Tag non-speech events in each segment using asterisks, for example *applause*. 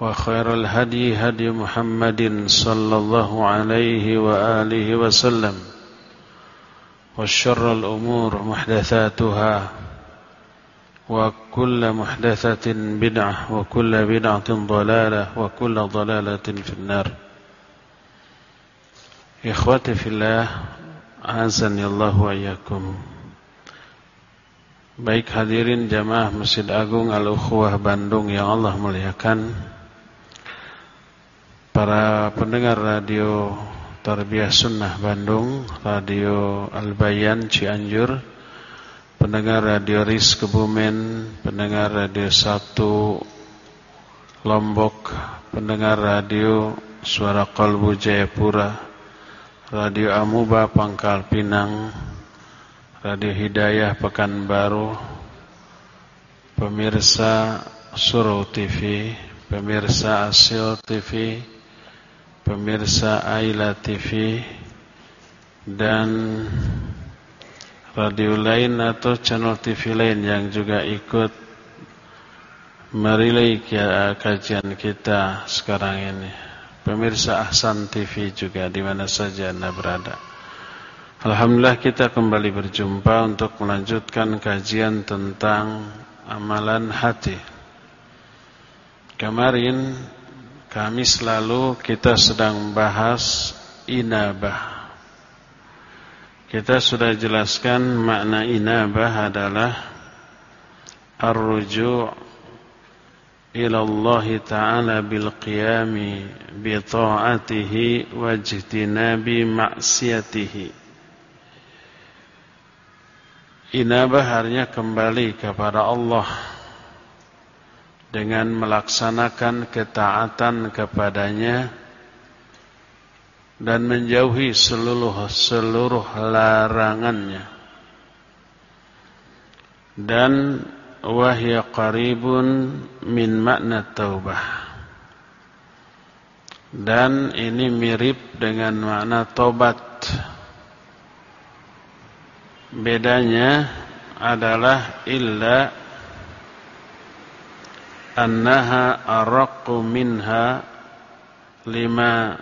وخير الهدي هدي محمد صلى الله عليه وآله وسلم وشر الأمور محدثاتها وكل محدثة بدعة وكل بدعة ضلالة وكل ضلالة في النار. إخوتي في الله أعزني الله وإياكم. Baik hadirin jamaah Masjid Agung Al-Ukhwah Bandung yang Allah muliakan. Para pendengar radio Tarbiyah Sunnah Bandung Radio Al-Bayan Cianjur Pendengar radio RIS Kebumen Pendengar radio 1 Lombok Pendengar radio Suara Kalbu Jayapura Radio Amuba Pangkal Pinang Radio Hidayah Pekanbaru Pemirsa Surau TV Pemirsa Asil TV Pemirsa Aila TV Dan Radio lain atau channel TV lain yang juga ikut Merilai kajian kita sekarang ini Pemirsa Ahsan TV juga di mana saja anda berada Alhamdulillah kita kembali berjumpa untuk melanjutkan kajian tentang amalan hati. Kemarin kami selalu kita sedang bahas inabah. Kita sudah jelaskan makna inabah adalah ar-ruju' ila Allah Ta'ala bil qiyami bi ta'atihi wa ma'siyatihi. Inabah hanya kembali kepada Allah dengan melaksanakan ketaatan kepadanya dan menjauhi seluruh seluruh larangannya. Dan wahya qaribun min makna taubah. Dan ini mirip dengan makna tobat. Bedanya adalah illa annaha araqqu minha lima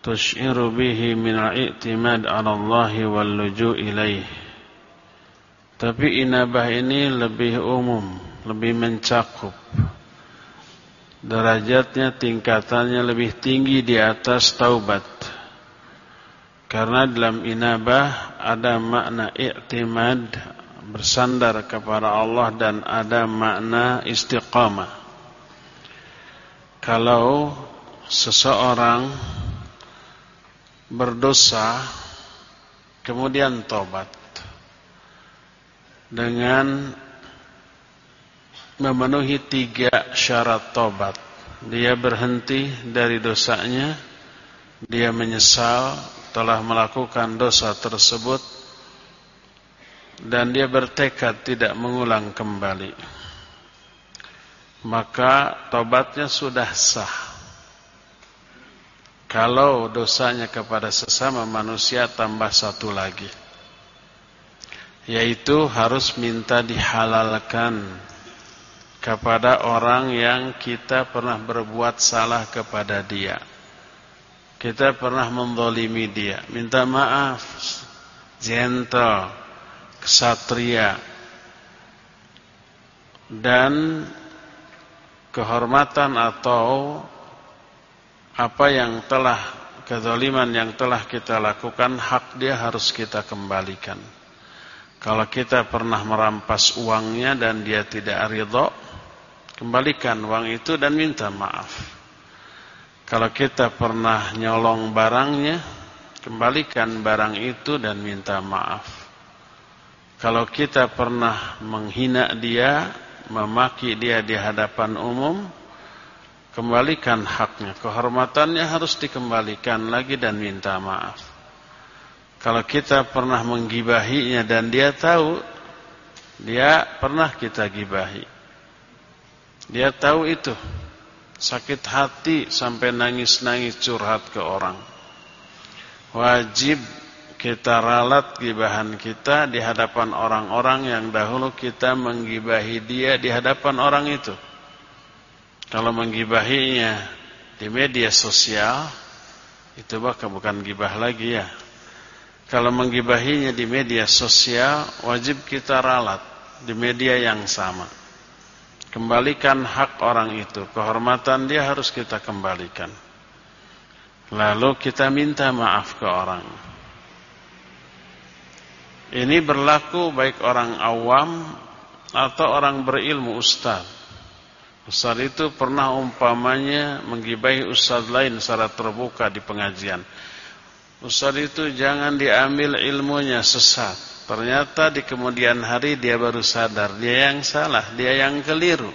tushiru bihi min al-i'timad 'ala Allah wal luju' ilaih. Tapi inabah ini lebih umum, lebih mencakup. Derajatnya, tingkatannya lebih tinggi di atas taubat. Karena dalam inabah ada makna i'timad bersandar kepada Allah dan ada makna istiqamah. Kalau seseorang berdosa kemudian tobat dengan memenuhi tiga syarat tobat. Dia berhenti dari dosanya, dia menyesal telah melakukan dosa tersebut dan dia bertekad tidak mengulang kembali maka tobatnya sudah sah kalau dosanya kepada sesama manusia tambah satu lagi yaitu harus minta dihalalkan kepada orang yang kita pernah berbuat salah kepada dia kita pernah mendolimi dia. Minta maaf. Gentle. Kesatria. Dan kehormatan atau apa yang telah kezaliman yang telah kita lakukan hak dia harus kita kembalikan. Kalau kita pernah merampas uangnya dan dia tidak ridho, kembalikan uang itu dan minta maaf. Kalau kita pernah nyolong barangnya, kembalikan barang itu dan minta maaf. Kalau kita pernah menghina dia, memaki dia di hadapan umum, Kembalikan haknya, kehormatannya harus dikembalikan lagi dan minta maaf. Kalau kita pernah menggibahinya dan dia tahu, dia pernah kita gibahi. Dia tahu itu. Sakit hati sampai nangis-nangis curhat ke orang. Wajib kita ralat gibahan kita di hadapan orang-orang yang dahulu kita menggibahi dia di hadapan orang itu. Kalau menggibahinya di media sosial, itu bahkan bukan gibah lagi ya. Kalau menggibahinya di media sosial, wajib kita ralat di media yang sama. Kembalikan hak orang itu, kehormatan dia harus kita kembalikan. Lalu kita minta maaf ke orang. Ini berlaku baik orang awam atau orang berilmu ustaz. Ustaz itu pernah umpamanya menggibahi ustaz lain secara terbuka di pengajian. Ustaz itu jangan diambil ilmunya sesat. Ternyata di kemudian hari dia baru sadar dia yang salah, dia yang keliru.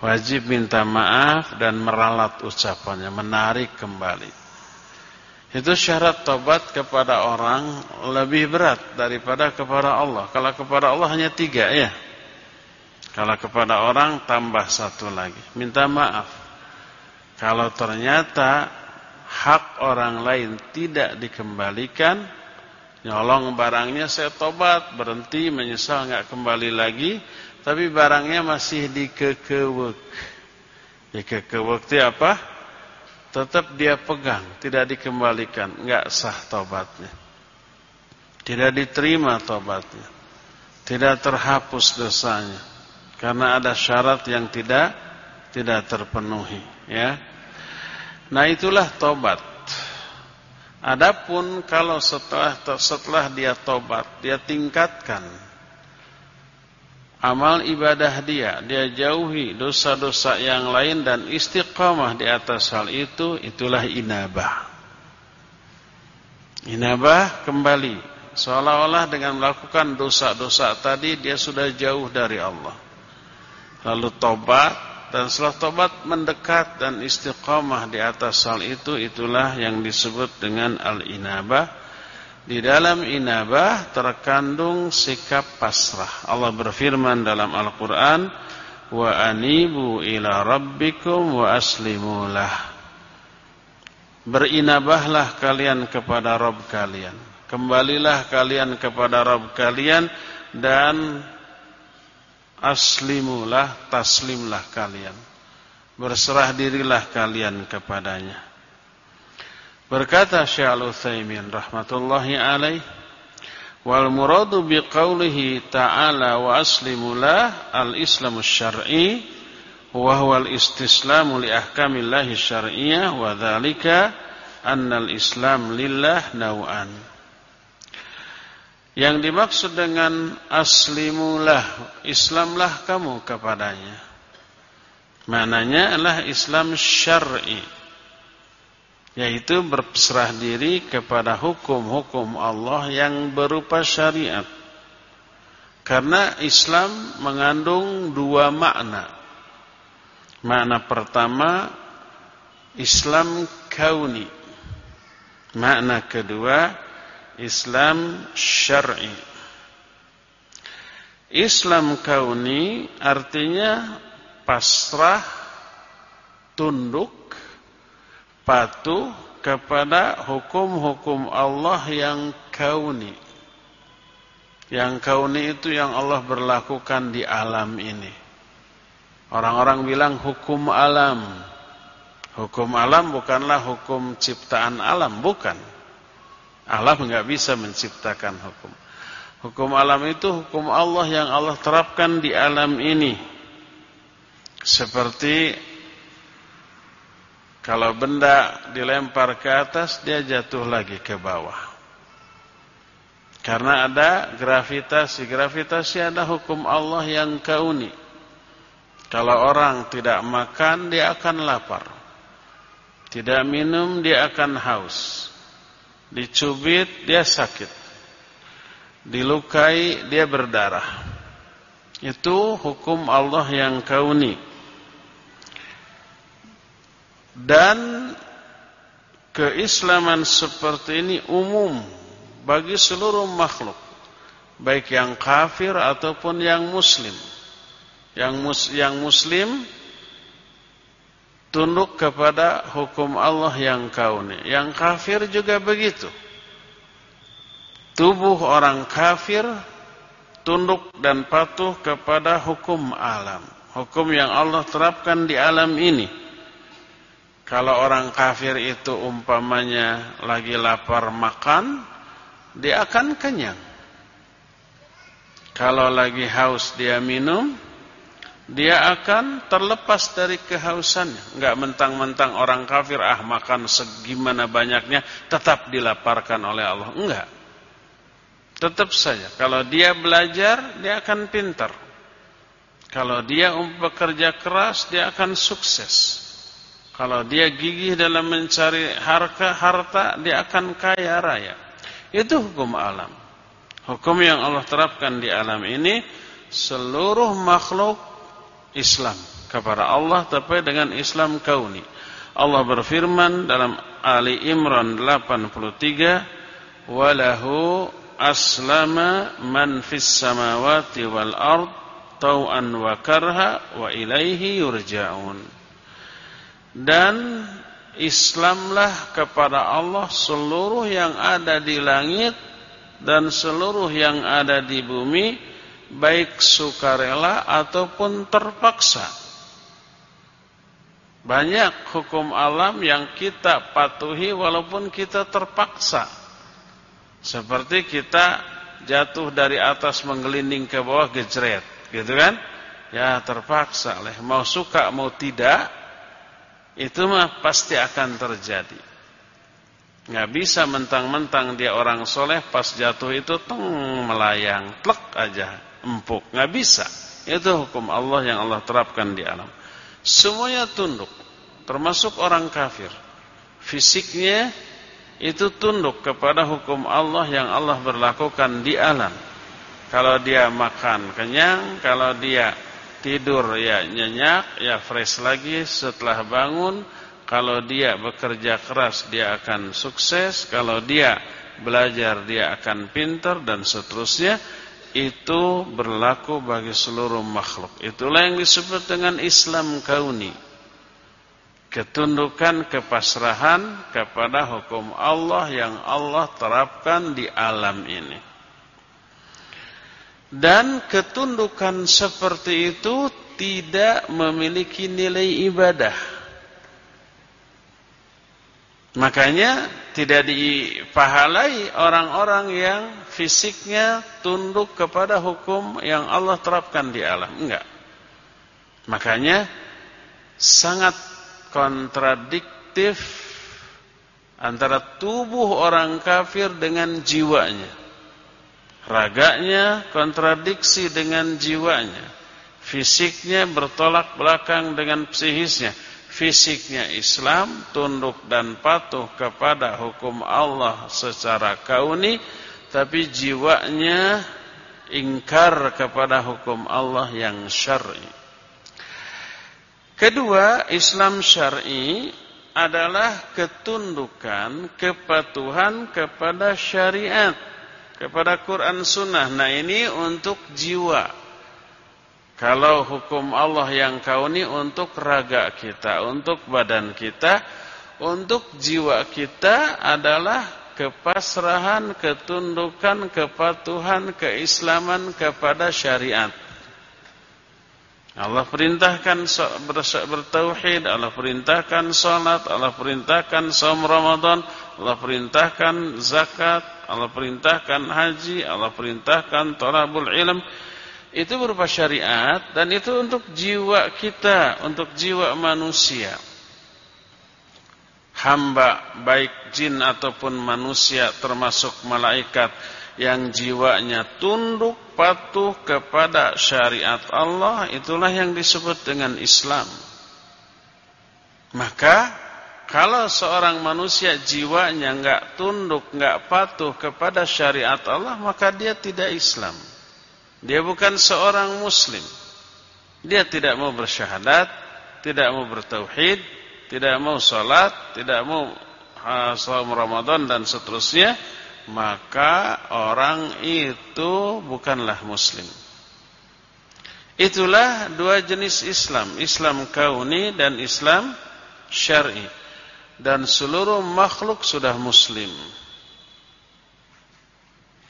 Wajib minta maaf dan meralat ucapannya, menarik kembali. Itu syarat tobat kepada orang lebih berat daripada kepada Allah. Kalau kepada Allah hanya tiga ya. Kalau kepada orang tambah satu lagi. Minta maaf. Kalau ternyata hak orang lain tidak dikembalikan. Nyolong barangnya saya tobat. Berhenti menyesal nggak kembali lagi. Tapi barangnya masih dikekewek. Dikekewek itu apa? Tetap dia pegang, tidak dikembalikan, enggak sah tobatnya. Tidak diterima tobatnya. Tidak terhapus dosanya karena ada syarat yang tidak tidak terpenuhi, ya. Nah, itulah tobat. Adapun kalau setelah setelah dia tobat, dia tingkatkan amal ibadah dia, dia jauhi dosa-dosa yang lain dan istiqamah di atas hal itu, itulah inabah. Inabah kembali, seolah-olah dengan melakukan dosa-dosa tadi dia sudah jauh dari Allah. Lalu tobat dan setelah tobat mendekat dan istiqamah di atas hal itu, itulah yang disebut dengan al-inabah di dalam inabah terkandung sikap pasrah. Allah berfirman dalam Al-Quran, Wa anibu ila rabbikum wa aslimulah. Berinabahlah kalian kepada Rabb kalian. Kembalilah kalian kepada Rabb kalian dan aslimulah, taslimlah kalian. Berserah dirilah kalian kepadanya. Berkata Syekh Al-Utsaimin rahmatullahi alaih wal muradu biqaulihi ta'ala wa aslimu la al-islamu syar'i wa huwa al-istislamu li ahkamillahi syar'iyyah wa dzalika anna al-islam lillah naw'an. Yang dimaksud dengan aslimulah Islamlah kamu kepadanya. Mananya adalah Islam syar'i yaitu berserah diri kepada hukum-hukum Allah yang berupa syariat. Karena Islam mengandung dua makna. Makna pertama Islam kauni. Makna kedua Islam syar'i. Islam kauni artinya pasrah, tunduk patuh kepada hukum-hukum Allah yang kauni. Yang kauni itu yang Allah berlakukan di alam ini. Orang-orang bilang hukum alam. Hukum alam bukanlah hukum ciptaan alam, bukan. Alam enggak bisa menciptakan hukum. Hukum alam itu hukum Allah yang Allah terapkan di alam ini. Seperti kalau benda dilempar ke atas, dia jatuh lagi ke bawah. Karena ada gravitasi. Gravitasi ada hukum Allah yang kauni. Kalau orang tidak makan, dia akan lapar. Tidak minum, dia akan haus. Dicubit, dia sakit. Dilukai, dia berdarah. Itu hukum Allah yang kauni. Dan keislaman seperti ini umum bagi seluruh makhluk, baik yang kafir ataupun yang muslim. Yang mus yang muslim tunduk kepada hukum Allah yang kauni. Yang kafir juga begitu. Tubuh orang kafir tunduk dan patuh kepada hukum alam. Hukum yang Allah terapkan di alam ini. Kalau orang kafir itu umpamanya lagi lapar makan, dia akan kenyang. Kalau lagi haus dia minum, dia akan terlepas dari kehausannya. Enggak mentang-mentang orang kafir ah makan segimana banyaknya tetap dilaparkan oleh Allah. Enggak. Tetap saja kalau dia belajar dia akan pintar. Kalau dia bekerja keras dia akan sukses. Kalau dia gigih dalam mencari harta, harta dia akan kaya raya. Itu hukum alam. Hukum yang Allah terapkan di alam ini seluruh makhluk Islam kepada Allah tapi dengan Islam kauni. Allah berfirman dalam Ali Imran 83, "Walahu aslama man fis samawati wal ard tau'an wa karha wa ilaihi yurja'un." Dan Islamlah kepada Allah seluruh yang ada di langit dan seluruh yang ada di bumi baik sukarela ataupun terpaksa. Banyak hukum alam yang kita patuhi walaupun kita terpaksa. Seperti kita jatuh dari atas menggelinding ke bawah gejret, gitu kan? Ya terpaksa oleh mau suka mau tidak itu mah pasti akan terjadi. Nggak bisa mentang-mentang dia orang soleh pas jatuh itu teng melayang, tlek aja, empuk. Nggak bisa. Itu hukum Allah yang Allah terapkan di alam. Semuanya tunduk, termasuk orang kafir. Fisiknya itu tunduk kepada hukum Allah yang Allah berlakukan di alam. Kalau dia makan kenyang, kalau dia tidur ya nyenyak, ya fresh lagi setelah bangun. Kalau dia bekerja keras dia akan sukses, kalau dia belajar dia akan pintar dan seterusnya. Itu berlaku bagi seluruh makhluk. Itulah yang disebut dengan Islam kauni. Ketundukan kepasrahan kepada hukum Allah yang Allah terapkan di alam ini. Dan ketundukan seperti itu tidak memiliki nilai ibadah. Makanya tidak dipahalai orang-orang yang fisiknya tunduk kepada hukum yang Allah terapkan di alam. Enggak. Makanya sangat kontradiktif antara tubuh orang kafir dengan jiwanya. Raganya kontradiksi dengan jiwanya. Fisiknya bertolak belakang dengan psihisnya. Fisiknya Islam, tunduk dan patuh kepada hukum Allah secara kauni. Tapi jiwanya ingkar kepada hukum Allah yang syar'i. Kedua, Islam syar'i adalah ketundukan, kepatuhan kepada syariat kepada Quran Sunnah. Nah ini untuk jiwa. Kalau hukum Allah yang kauni untuk raga kita, untuk badan kita, untuk jiwa kita adalah kepasrahan, ketundukan, kepatuhan, keislaman kepada syariat. Allah perintahkan bertauhid, Allah perintahkan salat, Allah perintahkan saum Ramadan, Allah perintahkan zakat, Allah perintahkan haji, Allah perintahkan talabul ilm. Itu berupa syariat dan itu untuk jiwa kita, untuk jiwa manusia. Hamba baik jin ataupun manusia termasuk malaikat yang jiwanya tunduk patuh kepada syariat Allah itulah yang disebut dengan Islam. Maka kalau seorang manusia jiwanya enggak tunduk, enggak patuh kepada syariat Allah, maka dia tidak Islam. Dia bukan seorang muslim. Dia tidak mau bersyahadat, tidak mau bertauhid, tidak mau sholat, tidak mau saum Ramadan dan seterusnya, maka orang itu bukanlah muslim. Itulah dua jenis Islam, Islam kauni dan Islam syar'i. Dan seluruh makhluk sudah muslim.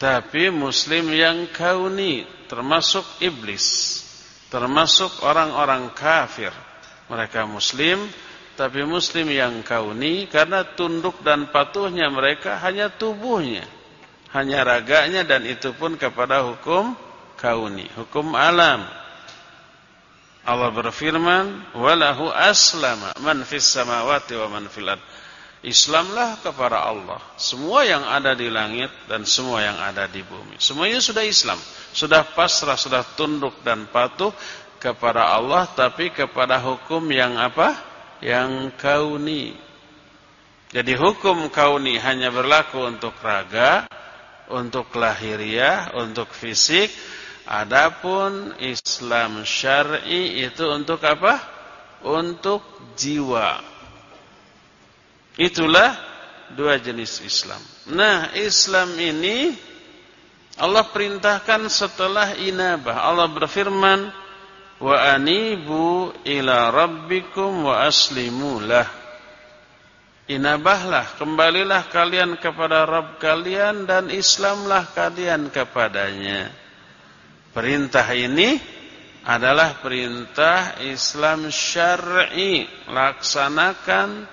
Tapi muslim yang kauni termasuk iblis, termasuk orang-orang kafir. Mereka muslim tapi muslim yang kauni karena tunduk dan patuhnya mereka hanya tubuhnya, hanya raganya dan itu pun kepada hukum kauni, hukum alam. Allah berfirman, "Walahu aslama man fis samawati wa man fil ard." Islamlah kepada Allah. Semua yang ada di langit dan semua yang ada di bumi. Semuanya sudah Islam, sudah pasrah, sudah tunduk dan patuh kepada Allah tapi kepada hukum yang apa? Yang kauni. Jadi hukum kauni hanya berlaku untuk raga, untuk lahiriah, untuk fisik. Adapun Islam syar'i itu untuk apa? Untuk jiwa. Itulah dua jenis Islam. Nah, Islam ini Allah perintahkan setelah inabah. Allah berfirman, wa anibu ila rabbikum wa aslimu lah. Inabahlah, kembalilah kalian kepada Rabb kalian dan Islamlah kalian kepadanya. Perintah ini adalah perintah Islam syar'i. Laksanakan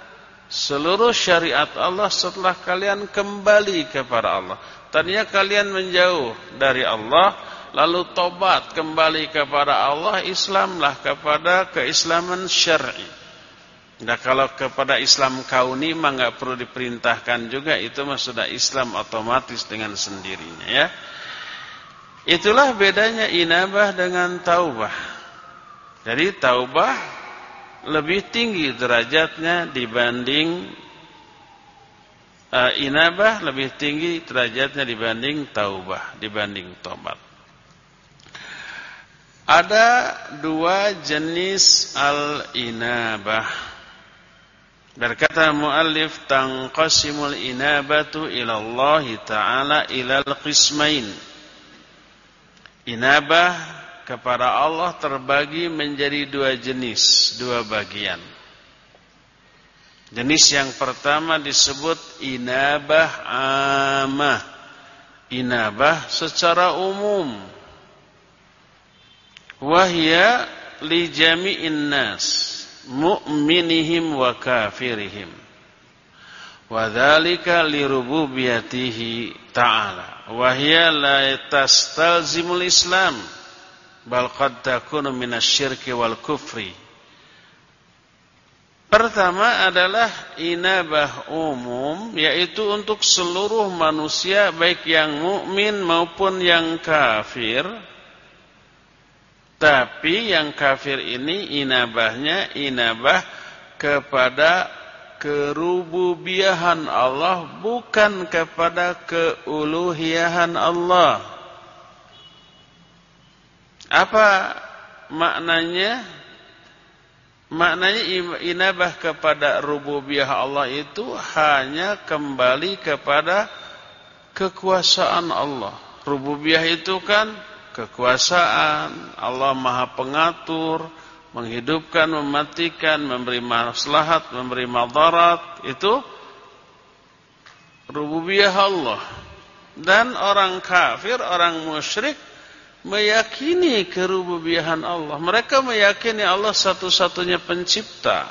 seluruh syariat Allah setelah kalian kembali kepada Allah. Tadinya kalian menjauh dari Allah, lalu tobat kembali kepada Allah, Islamlah kepada keislaman syar'i. Nah kalau kepada Islam kauni mah enggak perlu diperintahkan juga itu mah sudah Islam otomatis dengan sendirinya ya. Itulah bedanya inabah dengan taubah. Jadi taubah lebih tinggi derajatnya dibanding uh, inabah lebih tinggi derajatnya dibanding taubah, dibanding tobat. Ada dua jenis al-inabah. Berkata muallif tanqasimul inabatu ila Allah taala ila al-qismain. Inabah kepada Allah terbagi menjadi dua jenis, dua bagian. Jenis yang pertama disebut inabah amah. Inabah secara umum wahya li jami'in nas mu'minihim wa kafirihim. Wa dzalika li rububiyyatihi ta'ala. Wahya la tastalzimul islam bal qad takunu minasyirki wal kufri. Pertama adalah inabah umum yaitu untuk seluruh manusia baik yang mukmin maupun yang kafir tapi yang kafir ini inabahnya inabah kepada kerububiahan Allah bukan kepada keuluhiyahan Allah. Apa maknanya? Maknanya inabah kepada rububiyah Allah itu hanya kembali kepada kekuasaan Allah. Rububiyah itu kan kekuasaan, Allah Maha Pengatur, menghidupkan, mematikan, memberi maslahat, memberi madarat, itu rububiyah Allah. Dan orang kafir, orang musyrik meyakini kerububiahan Allah. Mereka meyakini Allah satu-satunya pencipta.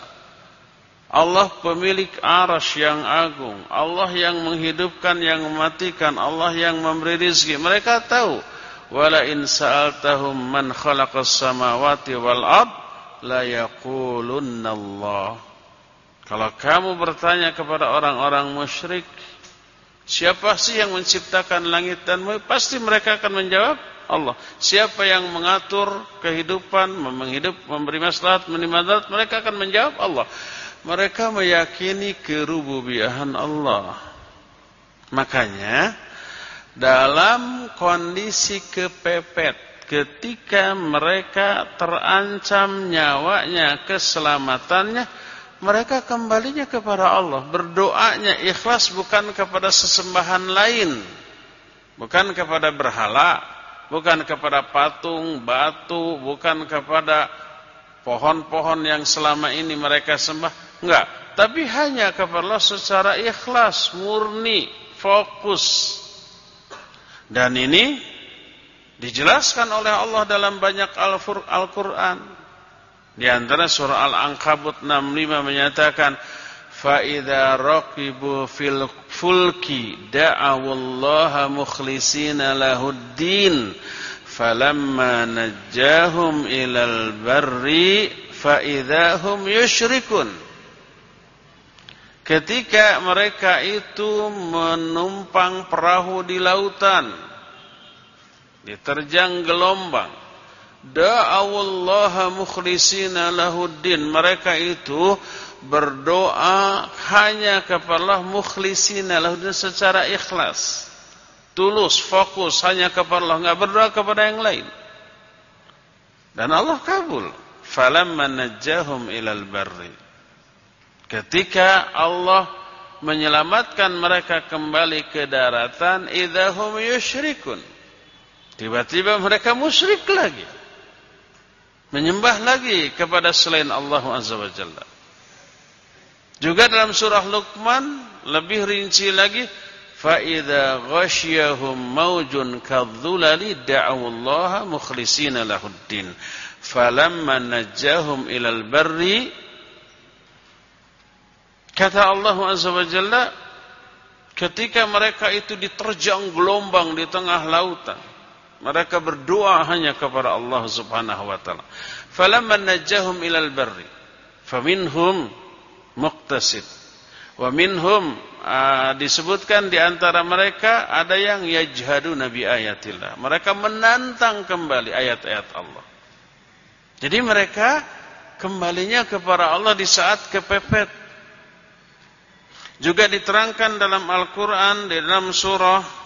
Allah pemilik aras yang agung. Allah yang menghidupkan, yang mematikan. Allah yang memberi rizki. Mereka tahu wala in sa'altahum man khalaqas samawati wal ard la yaqulunna Allah kalau kamu bertanya kepada orang-orang musyrik siapa sih yang menciptakan langit dan bumi? Pasti mereka akan menjawab Allah. Siapa yang mengatur kehidupan menghidup memberi maslahat menerima mereka akan menjawab Allah. Mereka meyakini kerububiahan Allah. Makanya dalam kondisi kepepet ketika mereka terancam nyawanya keselamatannya mereka kembalinya kepada Allah. Berdoanya ikhlas bukan kepada sesembahan lain. Bukan kepada berhala, bukan kepada patung, batu, bukan kepada pohon-pohon yang selama ini mereka sembah. Enggak, tapi hanya kepada Allah secara ikhlas, murni, fokus. Dan ini dijelaskan oleh Allah dalam banyak Al-Qur'an. Di antara surah Al-Ankabut 65 menyatakan fa idza raqibu fil fulki da'awallaha mukhlishina lahuddin falamma najjahum ilal barri fa idzahum yusyrikun Ketika mereka itu menumpang perahu di lautan diterjang gelombang da'awallaha mukhlisina lahuddin. Mereka itu berdoa hanya kepada Allah mukhlisina lahuddin secara ikhlas. Tulus fokus hanya kepada Allah enggak berdoa kepada yang lain. Dan Allah kabul. Falamma najjahum ilal barri ketika Allah menyelamatkan mereka kembali ke daratan idahum yusyrikun. Tiba-tiba mereka musyrik lagi. Menyembah lagi kepada selain Allah Azza wa Jalla. Juga dalam surah Luqman lebih rinci lagi fa idza ghasyahum maujun kadzulali da'u Allah mukhlishina lahuddin. Falamma najjahum ilal barri kata Allah Azza wa Jalla ketika mereka itu diterjang gelombang di tengah lautan mereka berdoa hanya kepada Allah Subhanahu wa taala. Falamma najjahum ilal barri faminhum muqtasid wa minhum disebutkan di antara mereka ada yang yajhadu nabi ayatillah. Mereka menantang kembali ayat-ayat Allah. Jadi mereka kembalinya kepada Allah di saat kepepet. Juga diterangkan dalam Al-Qur'an di dalam surah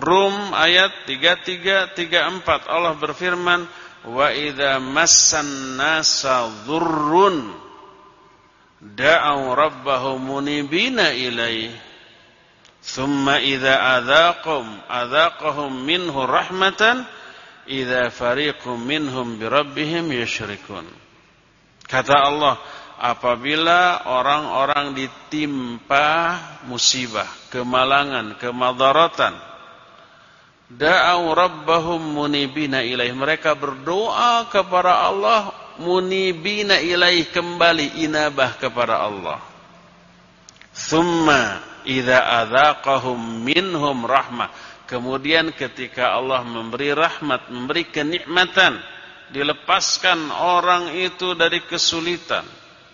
Rum ayat 33 34 Allah berfirman wa idza massan nasa dhurrun da'u rabbahum munibina ilaihi thumma idza adzaqum adzaqahum minhu rahmatan idza fariqum minhum birabbihim yusyrikun. Kata Allah apabila orang-orang ditimpa musibah kemalangan kemadaratan da'au rabbahum munibina ilaih. Mereka berdoa kepada Allah munibina ilaih kembali inabah kepada Allah. Thumma idza adzaqahum minhum rahmah. Kemudian ketika Allah memberi rahmat memberi kenikmatan dilepaskan orang itu dari kesulitan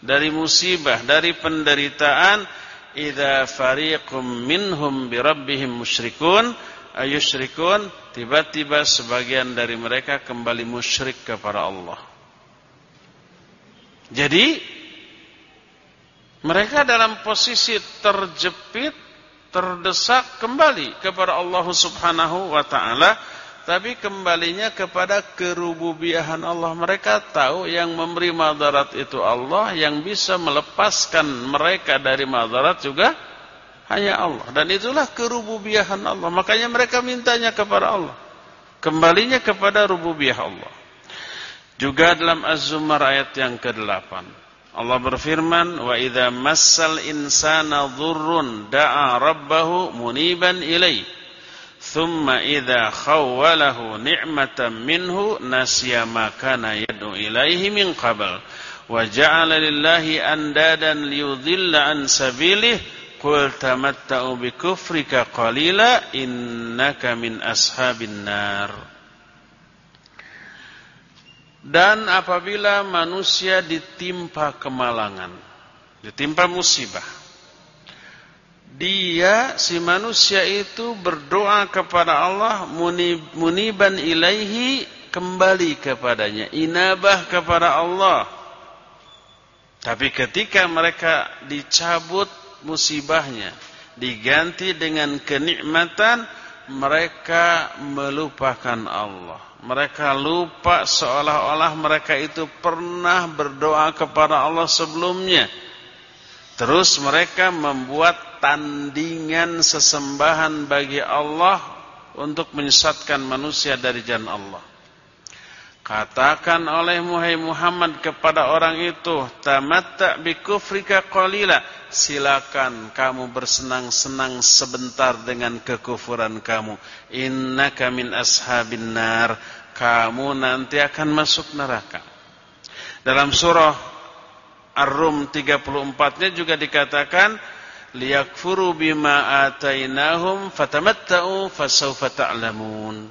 dari musibah dari penderitaan idza fariqum minhum birabbihim musyrikun ayusyrikun tiba-tiba sebagian dari mereka kembali musyrik kepada Allah. Jadi mereka dalam posisi terjepit, terdesak kembali kepada Allah Subhanahu wa taala, tapi kembalinya kepada kerububiahan Allah. Mereka tahu yang memberi madarat itu Allah, yang bisa melepaskan mereka dari madarat juga hanya Allah dan itulah kerububiahan Allah. Makanya mereka mintanya kepada Allah. Kembalinya kepada rububiyah Allah. Juga dalam Az-Zumar ayat yang ke-8. Allah berfirman, "Wa idza massal insana dhurrun da'a rabbahu muniban ilaihi." Thumma idza khawwalahu ni'matan minhu nasiya ma yad'u ilaihi min qabl wa ja'ala lillahi andadan liyudhilla an sabilihi Qul tamatta'u bi kufrika qalila innaka min ashabin nar. Dan apabila manusia ditimpa kemalangan, ditimpa musibah, dia si manusia itu berdoa kepada Allah muniban ilaihi kembali kepadanya, inabah kepada Allah. Tapi ketika mereka dicabut musibahnya diganti dengan kenikmatan mereka melupakan Allah. Mereka lupa seolah-olah mereka itu pernah berdoa kepada Allah sebelumnya. Terus mereka membuat tandingan sesembahan bagi Allah untuk menyesatkan manusia dari jalan Allah. Katakan oleh Muhammad kepada orang itu, tamatta bi kufrika qalila. Silakan kamu bersenang-senang sebentar dengan kekufuran kamu. Innaka min ashabin nar. Kamu nanti akan masuk neraka. Dalam surah Ar-Rum 34-nya juga dikatakan liyakfuru bima atainahum fatamatta'u fasawfa ta'lamun.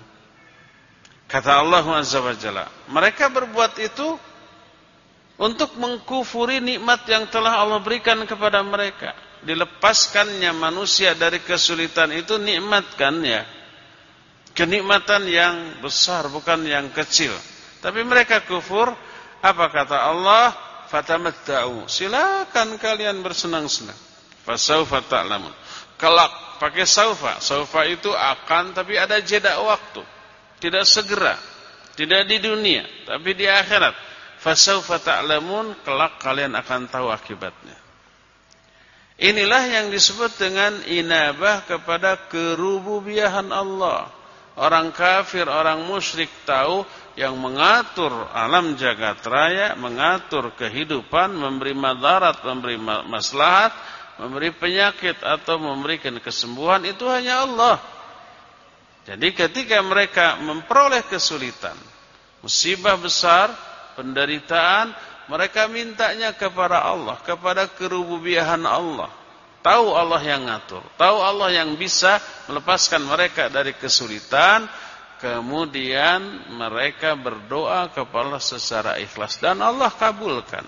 Kata Allah Azza wa Jalla, mereka berbuat itu untuk mengkufuri nikmat yang telah Allah berikan kepada mereka. Dilepaskannya manusia dari kesulitan itu nikmat kan ya. Kenikmatan yang besar bukan yang kecil. Tapi mereka kufur, apa kata Allah? Fatamatta'u. Silakan kalian bersenang-senang. Fasaufa ta'lamun. Kelak pakai saufa. Saufa itu akan tapi ada jeda waktu tidak segera, tidak di dunia, tapi di akhirat. Fasaufa ta'lamun, kelak kalian akan tahu akibatnya. Inilah yang disebut dengan inabah kepada kerububiahan Allah. Orang kafir, orang musyrik tahu yang mengatur alam jagat raya, mengatur kehidupan, memberi madarat, memberi maslahat, memberi penyakit atau memberikan kesembuhan itu hanya Allah. Jadi ketika mereka memperoleh kesulitan, musibah besar, penderitaan, mereka mintanya kepada Allah, kepada kerububiahan Allah. Tahu Allah yang ngatur, tahu Allah yang bisa melepaskan mereka dari kesulitan, kemudian mereka berdoa kepada secara ikhlas dan Allah kabulkan.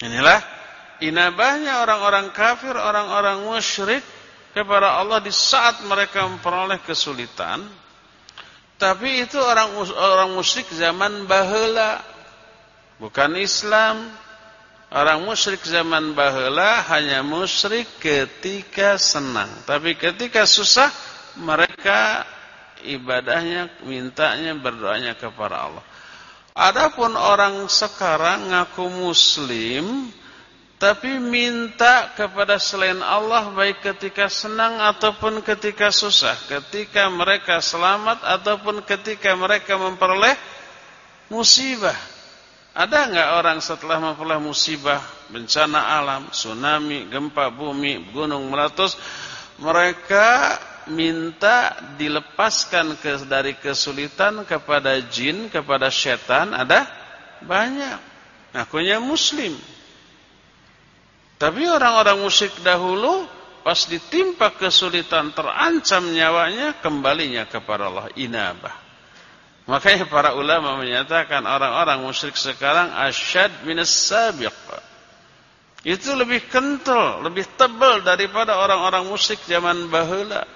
Inilah inabahnya orang-orang kafir, orang-orang musyrik kepada Allah di saat mereka memperoleh kesulitan. Tapi itu orang orang musyrik zaman bahula, bukan Islam. Orang musyrik zaman bahula hanya musyrik ketika senang, tapi ketika susah mereka ibadahnya, mintanya, berdoanya kepada Allah. Adapun orang sekarang ngaku muslim tapi minta kepada selain Allah baik ketika senang ataupun ketika susah, ketika mereka selamat ataupun ketika mereka memperoleh musibah. Ada enggak orang setelah memperoleh musibah, bencana alam, tsunami, gempa bumi, gunung meletus, mereka minta dilepaskan ke, dari kesulitan kepada jin, kepada setan, ada banyak. Ngakunya muslim. Tapi orang-orang musyrik dahulu pas ditimpa kesulitan terancam nyawanya kembalinya kepada Allah inabah. Makanya para ulama menyatakan orang-orang musyrik sekarang asyad minas sabiq. Itu lebih kental, lebih tebal daripada orang-orang musyrik zaman bahula.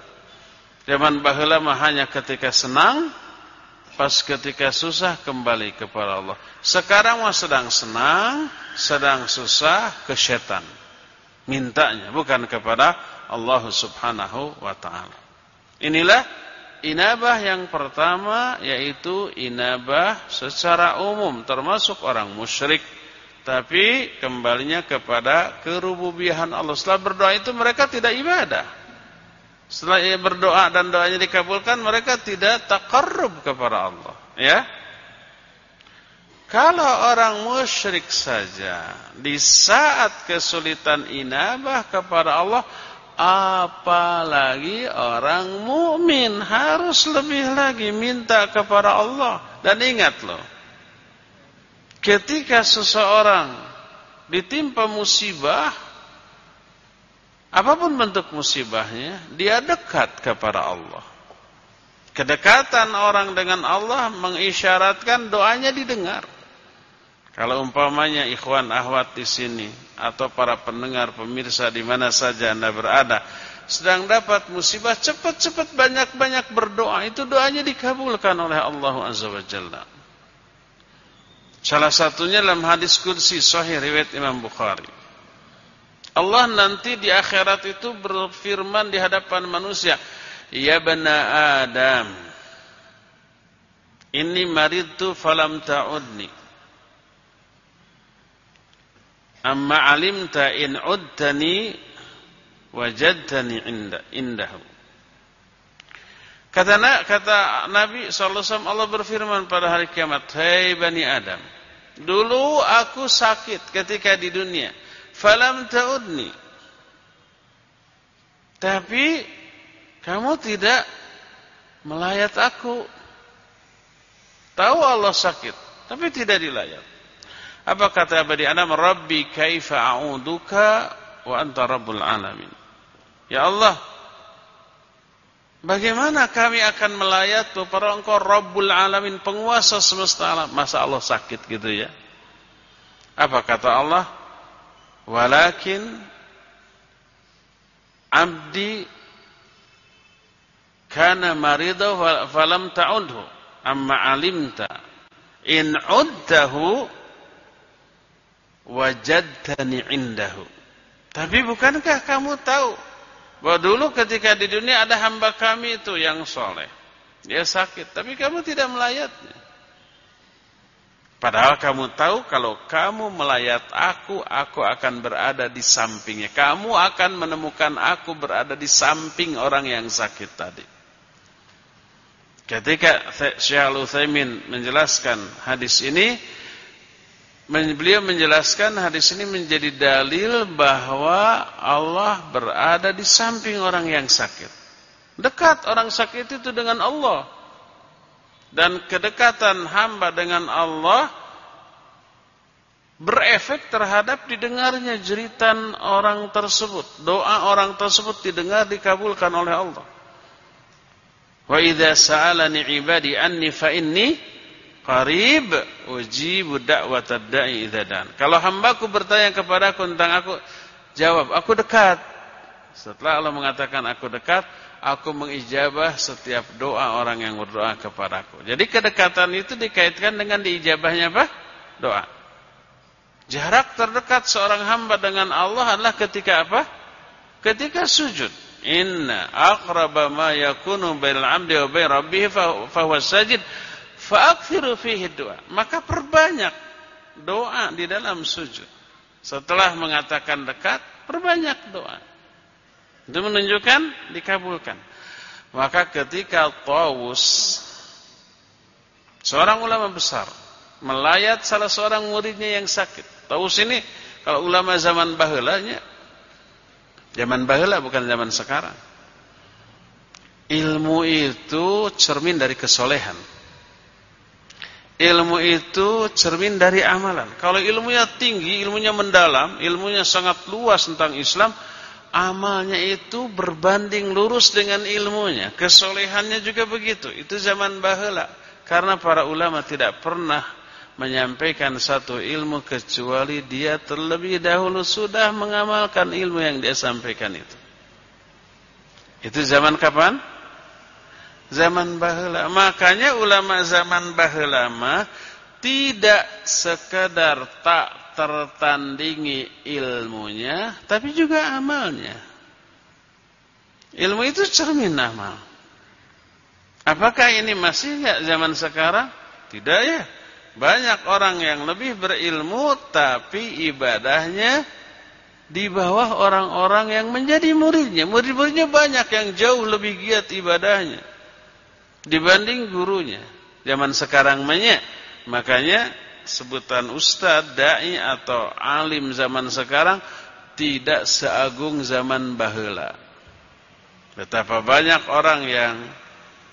Zaman bahula mah hanya ketika senang, pas ketika susah kembali kepada Allah. Sekarang mah sedang senang, sedang susah ke setan mintanya bukan kepada Allah Subhanahu wa taala. Inilah inabah yang pertama yaitu inabah secara umum termasuk orang musyrik tapi kembalinya kepada kerububiahan Allah. Setelah berdoa itu mereka tidak ibadah. Setelah berdoa dan doanya dikabulkan mereka tidak takarrub kepada Allah, ya. Kalau orang musyrik saja di saat kesulitan inabah kepada Allah, apalagi orang mukmin harus lebih lagi minta kepada Allah. Dan ingat loh, ketika seseorang ditimpa musibah, apa pun bentuk musibahnya, dia dekat kepada Allah. Kedekatan orang dengan Allah mengisyaratkan doanya didengar. Kalau umpamanya ikhwan ahwat di sini atau para pendengar pemirsa di mana saja Anda berada sedang dapat musibah cepat-cepat banyak-banyak berdoa itu doanya dikabulkan oleh Allah Azza wa Jalla. Salah satunya dalam hadis kursi sahih riwayat Imam Bukhari. Allah nanti di akhirat itu berfirman di hadapan manusia, Ya bana Adam Inni maridtu falam ta'udni Amma alimta in uddani wajadtani inda, indahu. Kata, kata Nabi SAW Allah berfirman pada hari kiamat Hei Bani Adam Dulu aku sakit ketika di dunia. Falam ta'udni. Tapi Kamu tidak Melayat aku. Tahu Allah sakit Tapi tidak dilayat Apa kata Bani Adam Rabbi kaifa a'uduka Wa anta rabbul alamin Ya Allah Bagaimana kami akan melayat tuh para engkau Rabbul Alamin penguasa semesta alam. Masa Allah sakit gitu ya? Apa kata Allah? Walakin abdi kana maridahu falam ta'udhu amma alimta in uddahu wajadtani indahu. Tapi bukankah kamu tahu bahwa dulu ketika di dunia ada hamba kami itu yang soleh. Dia sakit, tapi kamu tidak melayatnya. Padahal kamu tahu kalau kamu melayat aku, aku akan berada di sampingnya. Kamu akan menemukan aku berada di samping orang yang sakit tadi. Ketika Syekh Al-Utsaimin menjelaskan hadis ini, beliau menjelaskan hadis ini menjadi dalil bahwa Allah berada di samping orang yang sakit. Dekat orang sakit itu dengan Allah. Dan kedekatan hamba dengan Allah berefek terhadap didengarnya jeritan orang tersebut. Doa orang tersebut didengar dikabulkan oleh Allah. Wa idza sa'alani 'ibadi anni fa inni qarib ujibu da'watad da'i idza Kalau hambaku bertanya kepadaku tentang aku, jawab, aku dekat. Setelah Allah mengatakan aku dekat, aku mengijabah setiap doa orang yang berdoa kepadaku. Jadi kedekatan itu dikaitkan dengan diijabahnya apa? Doa. Jarak terdekat seorang hamba dengan Allah adalah ketika apa? Ketika sujud. Inna aqraba ma yakunu bainal 'abdi wa bain rabbih fa sajid. Fa'akthiru fihi doa. Maka perbanyak doa di dalam sujud. Setelah mengatakan dekat, perbanyak doa. Itu menunjukkan dikabulkan. Maka ketika Tawus seorang ulama besar melayat salah seorang muridnya yang sakit. Tawus ini kalau ulama zaman bahulanya zaman bahula bukan zaman sekarang. Ilmu itu cermin dari kesolehan. Ilmu itu cermin dari amalan. Kalau ilmunya tinggi, ilmunya mendalam, ilmunya sangat luas tentang Islam, amalnya itu berbanding lurus dengan ilmunya. Kesolehannya juga begitu. Itu zaman bahula. Karena para ulama tidak pernah menyampaikan satu ilmu kecuali dia terlebih dahulu sudah mengamalkan ilmu yang dia sampaikan itu. Itu zaman kapan? Zaman bahula. Makanya ulama zaman bahula tidak sekedar tak tertandingi ilmunya, tapi juga amalnya. Ilmu itu cermin amal. Apakah ini masih ya zaman sekarang? Tidak ya. Banyak orang yang lebih berilmu tapi ibadahnya di bawah orang-orang yang menjadi muridnya. Murid-muridnya banyak yang jauh lebih giat ibadahnya dibanding gurunya. Zaman sekarang banyak. Makanya sebutan ustaz, dai atau alim zaman sekarang tidak seagung zaman bahula. Betapa banyak orang yang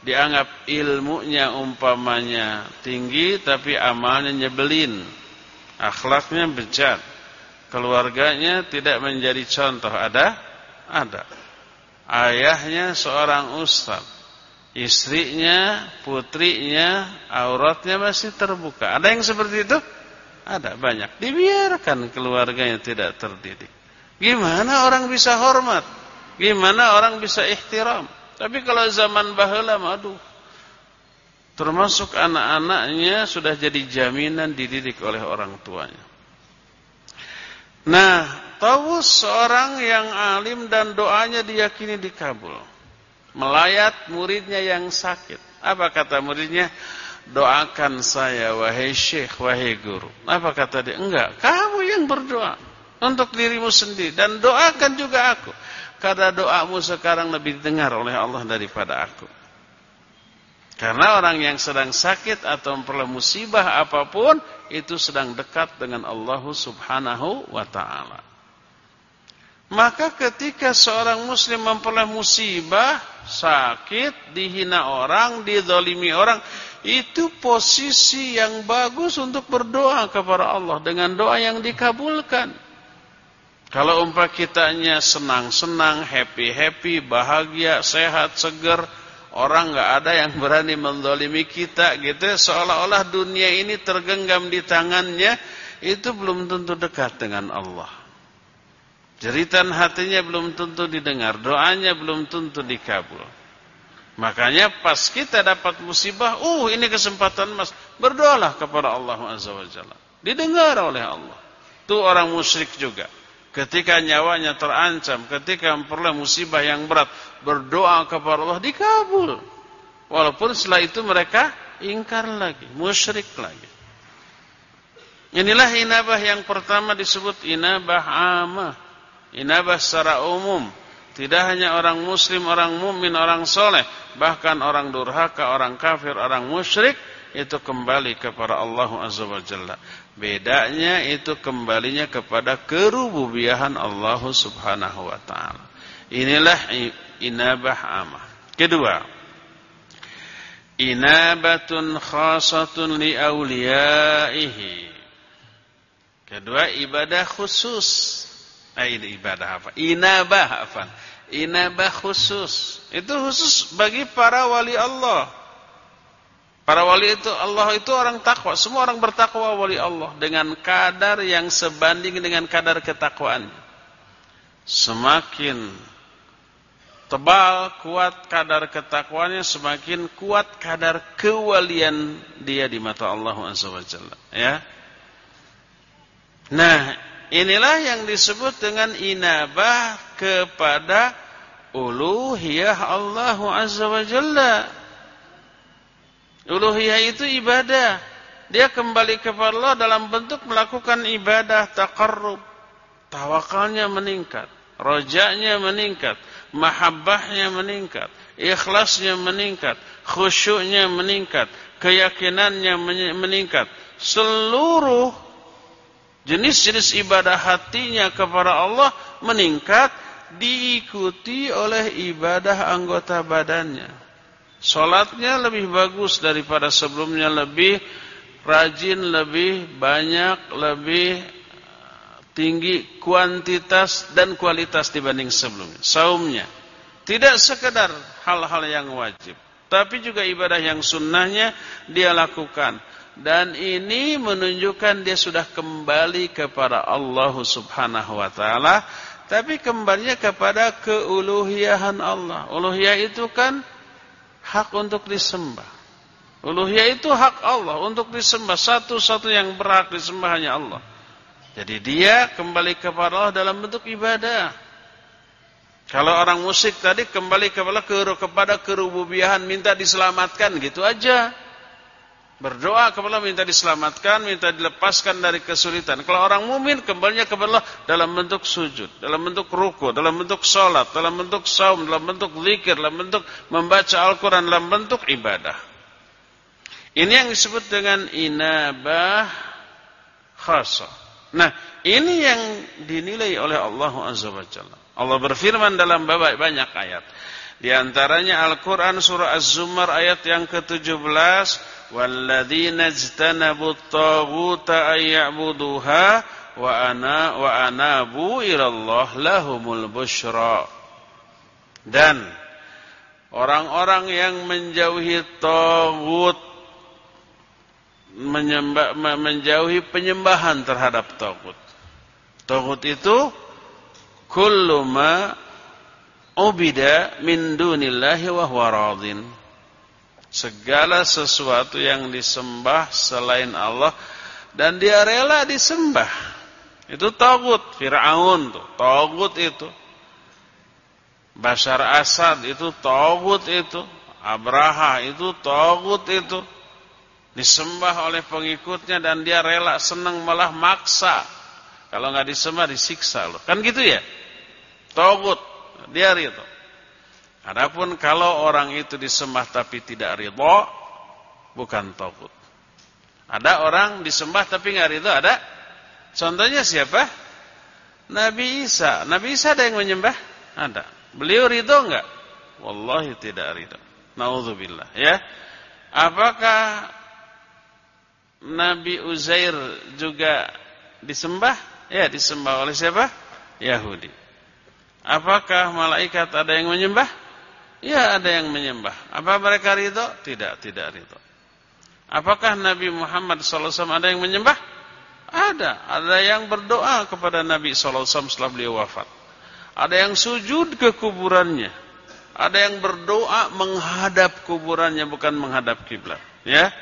dianggap ilmunya umpamanya tinggi tapi amalnya nyebelin. Akhlaknya bejat. Keluarganya tidak menjadi contoh. Ada? Ada. Ayahnya seorang ustaz istrinya, putrinya, auratnya masih terbuka. Ada yang seperti itu? Ada banyak. Dibiarkan keluarganya tidak terdidik. Gimana orang bisa hormat? Gimana orang bisa ihtiram? Tapi kalau zaman bahula, aduh. Termasuk anak-anaknya sudah jadi jaminan dididik oleh orang tuanya. Nah, tahu seorang yang alim dan doanya diyakini dikabul. Melayat muridnya yang sakit. Apa kata muridnya? Doakan saya wahai syekh, wahai guru. Apa kata dia? Enggak, kamu yang berdoa untuk dirimu sendiri dan doakan juga aku. Karena doamu sekarang lebih didengar oleh Allah daripada aku. Karena orang yang sedang sakit atau memperoleh musibah apa pun itu sedang dekat dengan Allah Subhanahu wa taala. Maka ketika seorang muslim memperoleh musibah, sakit, dihina orang, didolimi orang, itu posisi yang bagus untuk berdoa kepada Allah dengan doa yang dikabulkan. Kalau umpah kitanya senang-senang, happy-happy, bahagia, sehat, seger, orang nggak ada yang berani mendolimi kita gitu, seolah-olah dunia ini tergenggam di tangannya, itu belum tentu dekat dengan Allah. Jeritan hatinya belum tentu didengar, doanya belum tentu dikabul. Makanya pas kita dapat musibah, uh ini kesempatan mas, berdoalah kepada Allah Azza wa Jalla. Didengar oleh Allah. Itu orang musyrik juga. Ketika nyawanya terancam, ketika memperoleh musibah yang berat, berdoa kepada Allah dikabul. Walaupun setelah itu mereka ingkar lagi, musyrik lagi. Inilah inabah yang pertama disebut inabah amah. Inabah secara umum. Tidak hanya orang muslim, orang mukmin, orang soleh. Bahkan orang durhaka, orang kafir, orang musyrik. Itu kembali kepada Allah Azza wa Jalla. Bedanya itu kembalinya kepada kerububiahan Allah Subhanahu wa taala. Inilah inabah amah. Kedua, inabatun khasatun li auliyaihi. Kedua, ibadah khusus. Ini ibadah apa? Inabah apa? Inabah khusus. Itu khusus bagi para wali Allah. Para wali itu Allah itu orang takwa, semua orang bertakwa wali Allah dengan kadar yang sebanding dengan kadar ketakwaan. Semakin tebal kuat kadar ketakwaannya, semakin kuat kadar kewalian dia di mata Allah Azza wajalla, ya. Nah, inilah yang disebut dengan inabah kepada uluhiyah Allah Azza wajalla. Uluhiyah itu ibadah. Dia kembali kepada Allah dalam bentuk melakukan ibadah taqarrub. Tawakalnya meningkat, rojaknya meningkat, mahabbahnya meningkat, ikhlasnya meningkat, khusyuknya meningkat, keyakinannya meningkat. Seluruh jenis-jenis ibadah hatinya kepada Allah meningkat diikuti oleh ibadah anggota badannya. Sholatnya lebih bagus daripada sebelumnya Lebih rajin, lebih banyak, lebih tinggi kuantitas dan kualitas dibanding sebelumnya Saumnya Tidak sekedar hal-hal yang wajib Tapi juga ibadah yang sunnahnya dia lakukan Dan ini menunjukkan dia sudah kembali kepada Allah subhanahu wa ta'ala Tapi kembalinya kepada keuluhiyahan Allah Uluhiyah itu kan hak untuk disembah. Uluhiyah itu hak Allah untuk disembah. Satu-satu yang berhak disembah hanya Allah. Jadi dia kembali kepada Allah dalam bentuk ibadah. Kalau orang musik tadi kembali kepada kepada kerububiahan minta diselamatkan gitu aja. Berdoa kepada Allah minta diselamatkan, minta dilepaskan dari kesulitan. Kalau orang mumin kembalinya kepada Allah dalam bentuk sujud, dalam bentuk ruku, dalam bentuk salat, dalam bentuk saum, dalam bentuk zikir, dalam bentuk membaca Al-Qur'an, dalam bentuk ibadah. Ini yang disebut dengan inabah khasa. Nah, ini yang dinilai oleh Allah Azza wa Jalla. Allah berfirman dalam banyak ayat. Di antaranya Al-Qur'an surah Az-Zumar ayat yang ke-17 ijtanabu at-taghuta ay ya'buduha wa ana wa anabu ilallah lahumul busyra dan orang-orang yang menjauhi tagut menyembah, menjauhi penyembahan terhadap tagut. Tagut itu kullu ma ubida min dunillahi wa huwa radin segala sesuatu yang disembah selain Allah dan dia rela disembah. Itu tagut, Firaun tuh, tagut itu. Bashar Asad itu togut itu. Abraha itu togut itu. Disembah oleh pengikutnya dan dia rela senang malah maksa. Kalau nggak disembah disiksa loh. Kan gitu ya? Togut. Dia itu. Adapun kalau orang itu disembah tapi tidak ridho, bukan togut. Ada orang disembah tapi nggak ridho, ada. Contohnya siapa? Nabi Isa. Nabi Isa ada yang menyembah? Ada. Beliau ridho enggak? Wallahi tidak ridho. Nauzubillah ya. Apakah Nabi Uzair juga disembah? Ya, disembah oleh siapa? Yahudi. Apakah malaikat ada yang menyembah? Ya, ada yang menyembah. Apa mereka ridho? Tidak, tidak ridho. Apakah Nabi Muhammad SAW ada yang menyembah? Ada. Ada yang berdoa kepada Nabi SAW setelah beliau wafat. Ada yang sujud ke kuburannya. Ada yang berdoa menghadap kuburannya bukan menghadap kiblat. Ya.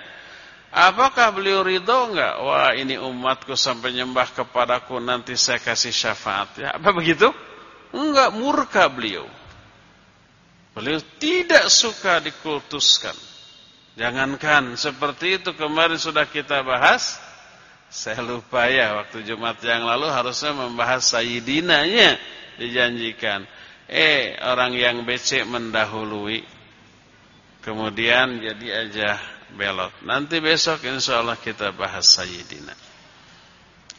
Apakah beliau ridho enggak? Wah, ini umatku sampai nyembah kepadaku nanti saya kasih syafaat. Ya, apa begitu? Enggak murka beliau. Beliau tidak suka dikultuskan. Jangankan seperti itu kemarin sudah kita bahas. Saya lupa ya waktu Jumat yang lalu harusnya membahas Sayyidinanya dijanjikan. Eh, orang yang becek mendahului. Kemudian jadi aja belot. Nanti besok insya Allah kita bahas Sayyidina.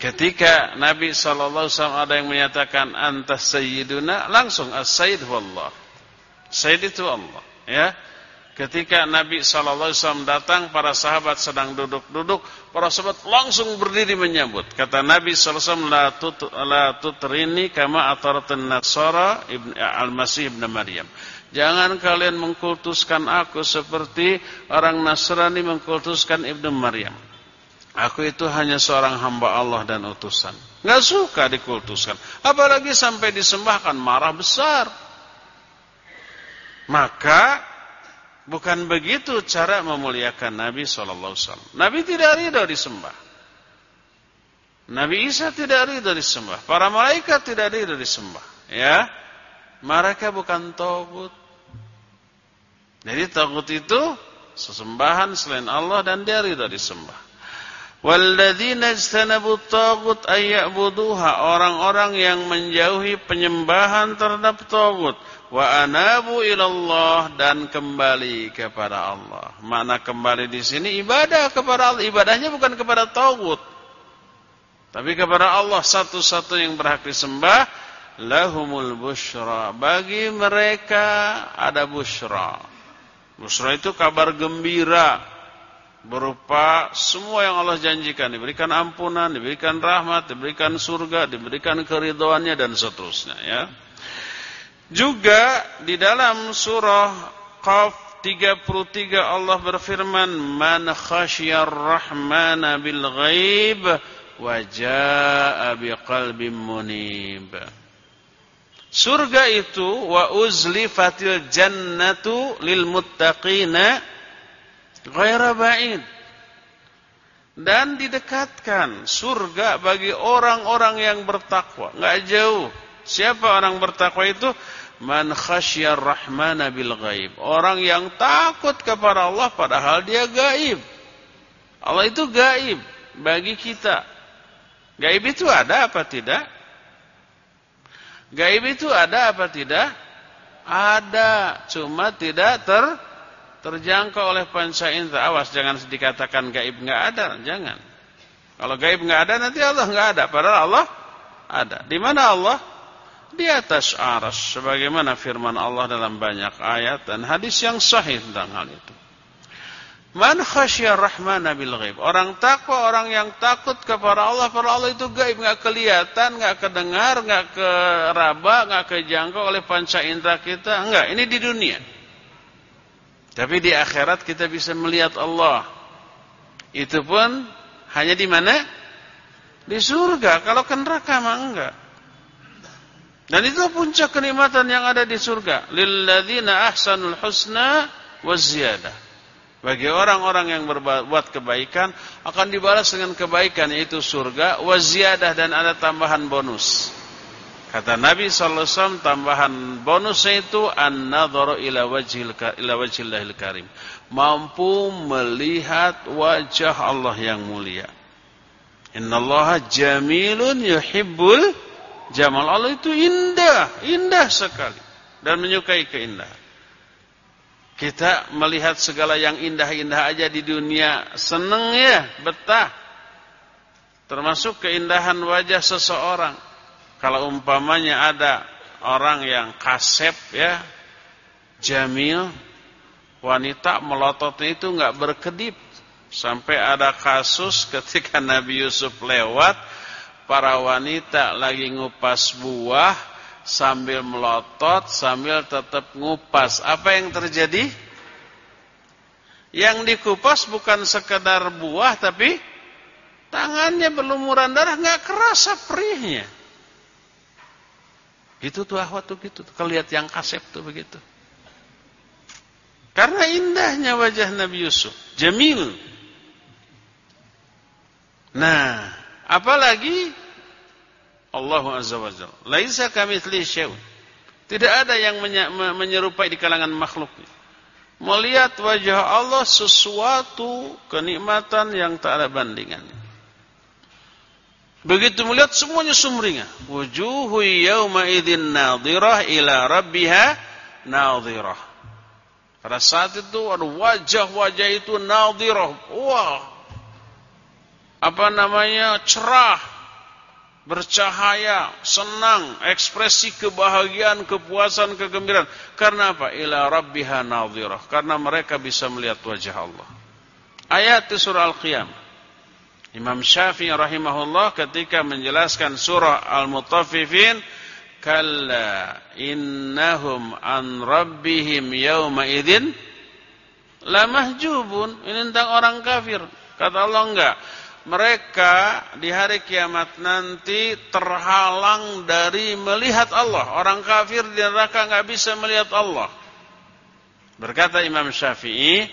Ketika Nabi SAW ada yang menyatakan antas Sayyiduna, langsung as-Sayyid wallah. Sayyid itu Allah. Ya. Ketika Nabi SAW datang, para sahabat sedang duduk-duduk, para sahabat langsung berdiri menyambut. Kata Nabi SAW, La, tut, la tutrini kama ataratun nasara al-masih ibn Maryam. Jangan kalian mengkultuskan aku seperti orang Nasrani mengkultuskan Ibnu Maryam. Aku itu hanya seorang hamba Allah dan utusan. Nggak suka dikultuskan. Apalagi sampai disembahkan marah besar. Maka Bukan begitu cara memuliakan Nabi SAW. Nabi tidak ridho disembah. Nabi Isa tidak ridho disembah. Para malaikat tidak ridho disembah. Ya, mereka bukan togut. Jadi togut itu sesembahan selain Allah dan dia ridho disembah. Walladzina ijtanabu tagut ayya'buduha orang-orang yang menjauhi penyembahan terhadap tagut wa anabu ilallah dan kembali kepada Allah. Mana kembali di sini ibadah kepada Allah. Ibadahnya bukan kepada tauhid. Tapi kepada Allah satu-satu yang berhak disembah. Lahumul bushra. Bagi mereka ada bushra. Bushra itu kabar gembira. Berupa semua yang Allah janjikan. Diberikan ampunan, diberikan rahmat, diberikan surga, diberikan keridoannya dan seterusnya. Ya. Juga di dalam surah Qaf 33 Allah berfirman man khasyar rahmana bil ghaib wa jaa biqalbin munib. Surga itu wa uzlifatil jannatu lil muttaqina ghaira ba'id. Dan didekatkan surga bagi orang-orang yang bertakwa, enggak jauh. Siapa orang bertakwa itu? Man khasyar rahmana bil ghaib. Orang yang takut kepada Allah padahal dia gaib. Allah itu gaib bagi kita. Gaib itu ada apa tidak? Gaib itu ada apa tidak? Ada, cuma tidak ter terjangkau oleh panca indera. Awas jangan dikatakan gaib enggak ada, jangan. Kalau gaib enggak ada nanti Allah enggak ada, padahal Allah ada. Di mana Allah? Di atas aras sebagaimana firman Allah dalam banyak ayat dan hadis yang sahih tentang hal itu. Man khasyar rahmana bil ghaib. Orang takwa, orang yang takut kepada Allah, para Allah itu gaib, enggak kelihatan, enggak kedengar, enggak keraba, enggak kejangkau oleh panca indera kita. Enggak, ini di dunia. Tapi di akhirat kita bisa melihat Allah. Itu pun hanya di mana? Di surga. Kalau ke neraka mah enggak. Dan itu puncak kenikmatan yang ada di surga. Lilladzina ahsanul husna wa ziyadah. Bagi orang-orang yang berbuat kebaikan akan dibalas dengan kebaikan yaitu surga wa ziyadah dan ada tambahan bonus. Kata Nabi sallallahu alaihi wasallam tambahan bonusnya itu an-nadharu ila wajhil ila wajhillahil karim. Mampu melihat wajah Allah yang mulia. Innallaha jamilun yuhibbul jamal. Allah itu indah, indah sekali dan menyukai keindahan. Kita melihat segala yang indah-indah aja di dunia seneng ya, betah. Termasuk keindahan wajah seseorang. Kalau umpamanya ada orang yang kasep ya, jamil, wanita melototnya itu nggak berkedip. Sampai ada kasus *laughs* ketika Nabi Yusuf lewat, para wanita lagi ngupas buah, sambil melotot, sambil tetap ngupas. Apa yang terjadi? Yang dikupas bukan sekedar buah, tapi tangannya berlumuran darah, nggak kerasa perihnya. Itu tuh ahwat tuh gitu. Kalau lihat yang kasep tuh begitu. Karena indahnya wajah Nabi Yusuf. Jamil. Nah, apalagi Allah Azza wa Jalla. Laisa kamitsli. Tidak ada yang menyerupai di kalangan makhluk. Melihat wajah Allah sesuatu kenikmatan yang tak ada bandingannya. Begitu melihat semuanya sumringah. Wujuhu yawma idzin nadhirah ila rabbiha nadhirah. Pada saat itu wajah-wajah itu nadhirah. Wah. Apa namanya? cerah bercahaya, senang, ekspresi kebahagiaan, kepuasan, kegembiraan. Karena apa? Ila rabbiha nadhirah. Karena mereka bisa melihat wajah Allah. Ayat di surah Al-Qiyamah. Imam Syafi'i rahimahullah ketika menjelaskan surah Al-Mutaffifin, kalla innahum an rabbihim yawma idzin lamahjubun. Ini tentang orang kafir. Kata Allah enggak mereka di hari kiamat nanti terhalang dari melihat Allah. Orang kafir di neraka nggak bisa melihat Allah. Berkata Imam Syafi'i,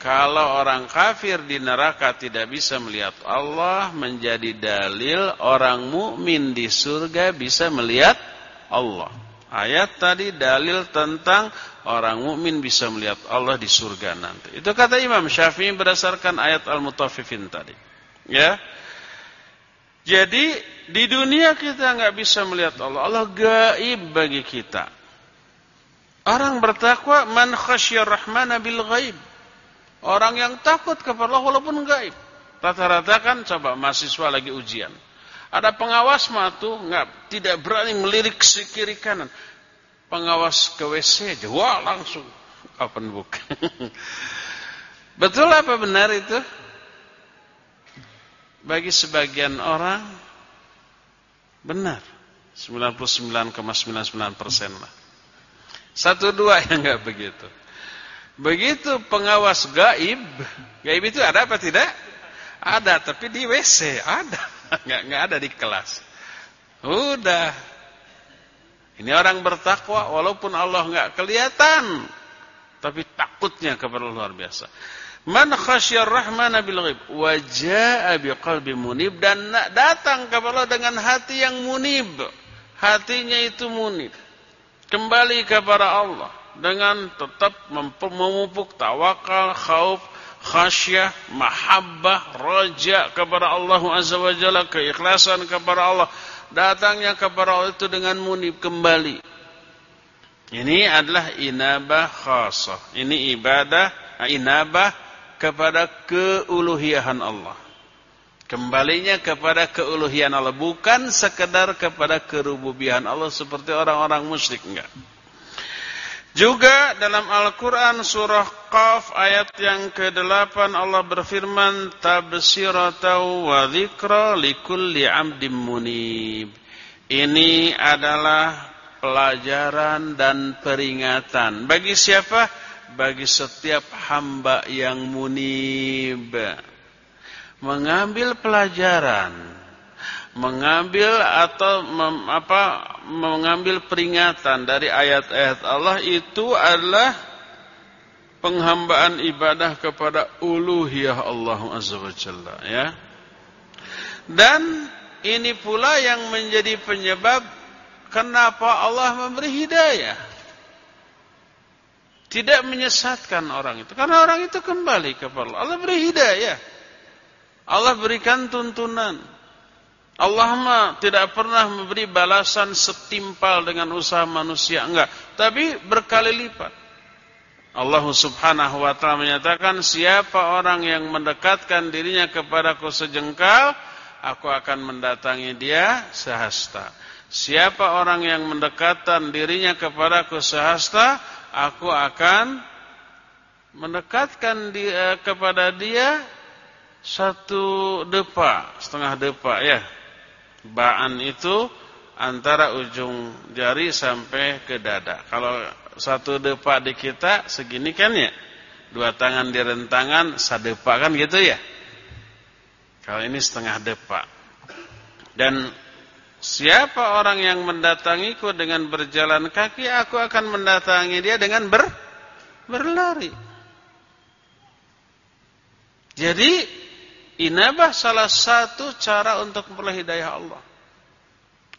kalau orang kafir di neraka tidak bisa melihat Allah, menjadi dalil orang mukmin di surga bisa melihat Allah. Ayat tadi dalil tentang orang mukmin bisa melihat Allah di surga nanti. Itu kata Imam Syafi'i berdasarkan ayat Al-Mutaffifin tadi. Ya. Jadi di dunia kita nggak bisa melihat Allah. Allah gaib bagi kita. Orang bertakwa man khasyir rahmana bil ghaib. Orang yang takut kepada Allah walaupun gaib. Rata-rata kan coba mahasiswa lagi ujian. Ada pengawas matu nggak tidak berani melirik ke kiri kanan. Pengawas ke WC aja, wah langsung open book. *laughs* Betul apa benar itu? Bagi sebagian orang benar 99,99% lah. Satu dua yang enggak begitu. Begitu pengawas gaib, gaib itu ada apa tidak? Ada, tapi di WC ada, *laughs* enggak enggak ada di kelas. Udah. Ini orang bertakwa walaupun Allah enggak kelihatan, tapi takutnya kepada luar biasa. Man khasyar rahmana bil ghaib wa jaa biqalbin munib dan datang kepada Allah dengan hati yang munib. Hatinya itu munib. Kembali kepada Allah dengan tetap memupuk tawakal, khauf, khasyah, mahabbah, raja kepada Allah Azza wa Jalla, keikhlasan kepada Allah. Datangnya kepada Allah itu dengan munib kembali. Ini adalah inabah khasah. Ini ibadah inabah kepada keuluhian Allah. Kembalinya kepada keuluhian Allah. Bukan sekedar kepada kerububian Allah seperti orang-orang musyrik. Enggak. Juga dalam Al-Quran surah Qaf ayat yang ke-8 Allah berfirman Tabsiratau wa dhikra likulli amdim munib Ini adalah pelajaran dan peringatan Bagi siapa? Bagi setiap hamba yang munib mengambil pelajaran mengambil atau mem, apa mengambil peringatan dari ayat-ayat Allah itu adalah penghambaan ibadah kepada uluhiyah Allah Azza wa Jalla ya dan ini pula yang menjadi penyebab kenapa Allah memberi hidayah? Tidak menyesatkan orang itu. Karena orang itu kembali kepada Allah. Allah beri hidayah. Allah berikan tuntunan. Allah mah tidak pernah memberi balasan setimpal dengan usaha manusia. Enggak. Tapi berkali lipat. Allah subhanahu wa ta'ala menyatakan siapa orang yang mendekatkan dirinya kepadaku sejengkal aku akan mendatangi dia sehasta siapa orang yang mendekatkan dirinya kepadaku sehasta aku akan mendekatkan dia, kepada dia satu depa setengah depa ya ba'an itu antara ujung jari sampai ke dada kalau satu depa di kita segini kan ya. Dua tangan di rentangan sadepa kan gitu ya. Kalau ini setengah depa. Dan siapa orang yang mendatangiku dengan berjalan kaki, aku akan mendatangi dia dengan ber berlari. Jadi inabah salah satu cara untuk memperoleh hidayah Allah.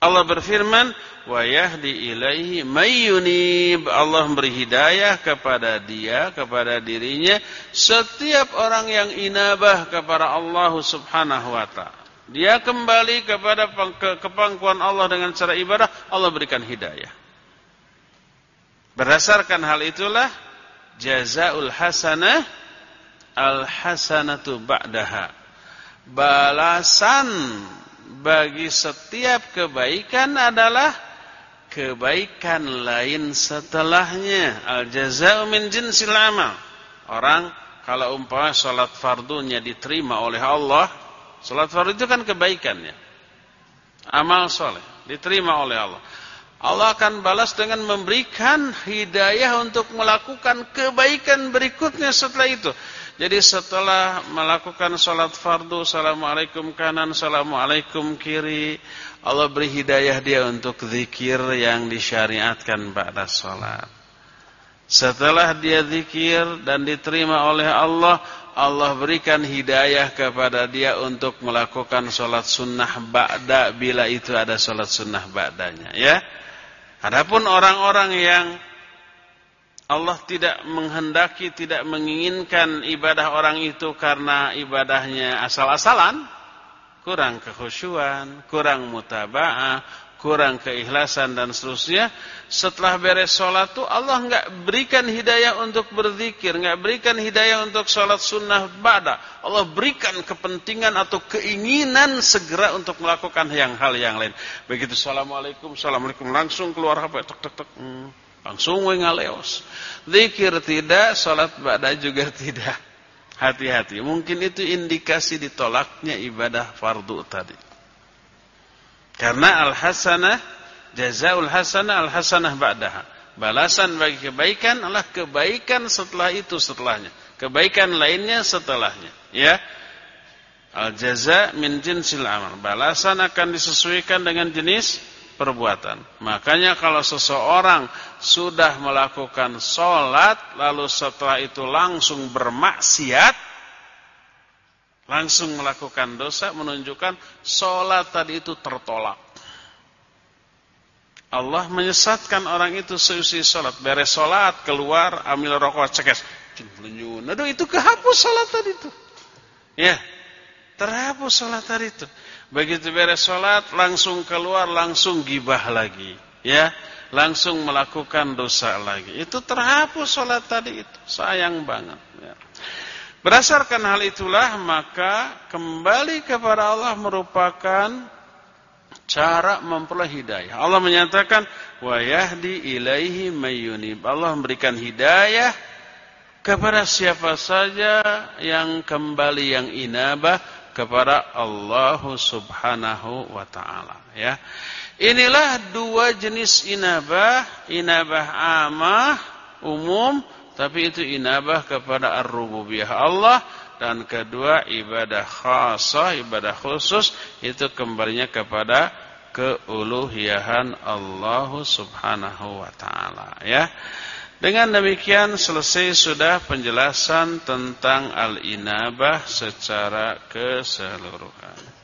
Allah berfirman, "Wa yahdi ilaihi mayyunib." Allah memberi hidayah kepada dia, kepada dirinya setiap orang yang inabah kepada Allah Subhanahu wa taala. Dia kembali kepada kepangkuan Allah dengan cara ibadah, Allah berikan hidayah. Berdasarkan hal itulah jazaul hasanah al hasanatu ba'daha. Balasan bagi setiap kebaikan adalah kebaikan lain setelahnya. Al jazaa'u min jinsil amal. Orang kalau umpama salat fardunya diterima oleh Allah, salat fardu itu kan kebaikannya. Amal soleh diterima oleh Allah. Allah akan balas dengan memberikan hidayah untuk melakukan kebaikan berikutnya setelah itu. Jadi setelah melakukan sholat fardu, Assalamualaikum kanan, Assalamualaikum kiri, Allah beri hidayah dia untuk zikir yang disyariatkan pada sholat. Setelah dia zikir dan diterima oleh Allah, Allah berikan hidayah kepada dia untuk melakukan sholat sunnah ba'da bila itu ada sholat sunnah ba'danya. Ya. Adapun orang-orang yang Allah tidak menghendaki, tidak menginginkan ibadah orang itu karena ibadahnya asal-asalan, kurang kekhusyuan, kurang mutaba'ah, kurang keikhlasan dan seterusnya. Setelah beres sholat itu Allah enggak berikan hidayah untuk berzikir, enggak berikan hidayah untuk sholat sunnah ba'da. Allah berikan kepentingan atau keinginan segera untuk melakukan yang hal yang lain. Begitu assalamualaikum, assalamualaikum langsung keluar HP, tek tek tek. Hmm. Langsung ngaleos. Zikir tidak, salat ba'da juga *laughs* tidak. Hati-hati. Mungkin itu indikasi ditolaknya ibadah fardu tadi. Karena al-hasanah jazaul hasanah al-hasanah ba'daha. Balasan bagi kebaikan adalah kebaikan setelah itu setelahnya. Kebaikan lainnya setelahnya, ya. Al-jaza min jinsil amal. Balasan akan disesuaikan dengan jenis perbuatan. Makanya kalau seseorang sudah melakukan sholat, lalu setelah itu langsung bermaksiat, langsung melakukan dosa, menunjukkan sholat tadi itu tertolak. Allah menyesatkan orang itu seusai sholat. Beres sholat, keluar, ambil rokok, cekes. Itu kehapus sholat tadi itu. Ya, terhapus sholat tadi itu. Begitu beres sholat, langsung keluar, langsung gibah lagi. Ya, langsung melakukan dosa lagi. Itu terhapus sholat tadi itu. Sayang banget. Ya. Berdasarkan hal itulah, maka kembali kepada Allah merupakan cara memperoleh hidayah. Allah menyatakan, wa yahdi ilaihi mayyunib. Allah memberikan hidayah kepada siapa saja yang kembali yang inabah kepada Allah Subhanahu wa taala ya. Inilah dua jenis inabah, inabah amah umum tapi itu inabah kepada ar-rububiyah Allah dan kedua ibadah khasah, ibadah khusus itu kembalinya kepada keuluhiyahan Allah Subhanahu wa taala ya. Dengan demikian selesai sudah penjelasan tentang al-inabah secara keseluruhan.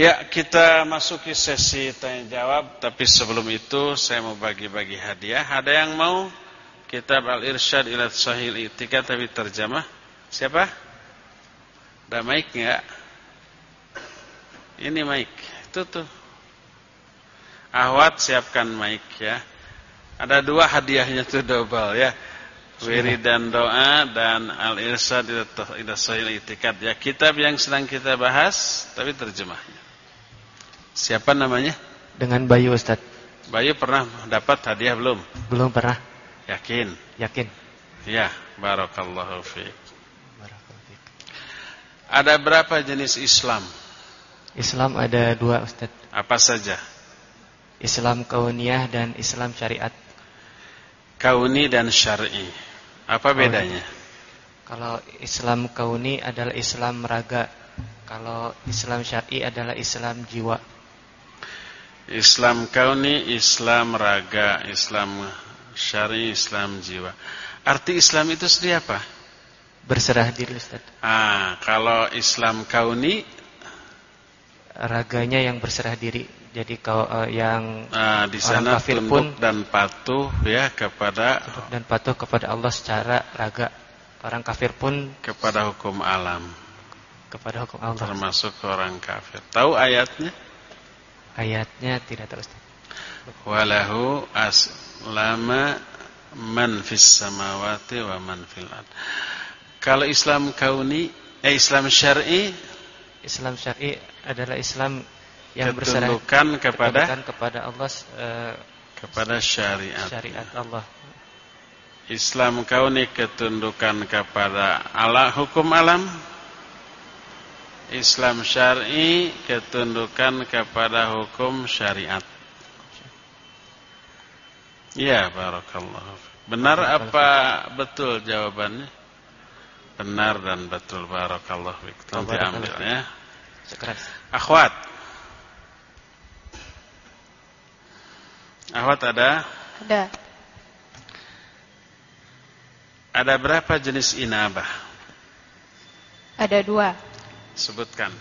Ya, kita masuki sesi tanya jawab, tapi sebelum itu saya mau bagi-bagi hadiah. Ada yang mau kitab Al-Irsyad ila Sahih Itika tapi terjemah? Siapa? Ada mic enggak? Ini mic. Itu tuh. Ahwat siapkan mic ya. Ada dua hadiahnya tuh double ya. Wiri dan doa dan al-irsyad ila sahih itikad ya kitab yang sedang kita bahas tapi terjemahnya. Siapa namanya? Dengan Bayu Ustaz. Bayu pernah dapat hadiah belum? Belum pernah. Yakin? Yakin. Ya, barakallahu fiik. Ada berapa jenis Islam? Islam ada dua Ustaz. Apa saja? Islam kauniyah dan Islam syariat. Kauni dan syar'i. Apa bedanya? Kalau Islam kauni adalah Islam raga. Kalau Islam syar'i adalah Islam jiwa. Islam kauni, Islam raga, Islam syari, Islam jiwa. Arti Islam itu sendiri apa? Berserah diri Ustaz. Ah, kalau Islam kauni raganya yang berserah diri. Jadi kalau uh, yang ah, di sana kafir tunduk pun dan patuh ya kepada dan patuh kepada Allah secara raga. Orang kafir pun kepada hukum alam. Kepada hukum Allah. Termasuk orang kafir. Tahu ayatnya? Ayatnya tidak terus. Walahu aslama man fis samawati wa man fil ard. Kalau Islam kauni, eh Islam syar'i, Islam syar'i adalah Islam yang berserah kepada kepada Allah uh, kepada syariat. Syariat Allah. Islam kauni ketundukan kepada Allah hukum alam Islam syar'i ketundukan kepada hukum syariat. Ya, barakallahu. Benar apa betul jawabannya? Benar dan betul barakallahu. Nanti ambil ya. Akhwat. Akhwat ada? Ada. Ada berapa jenis inabah? Ada dua. Sebutkan.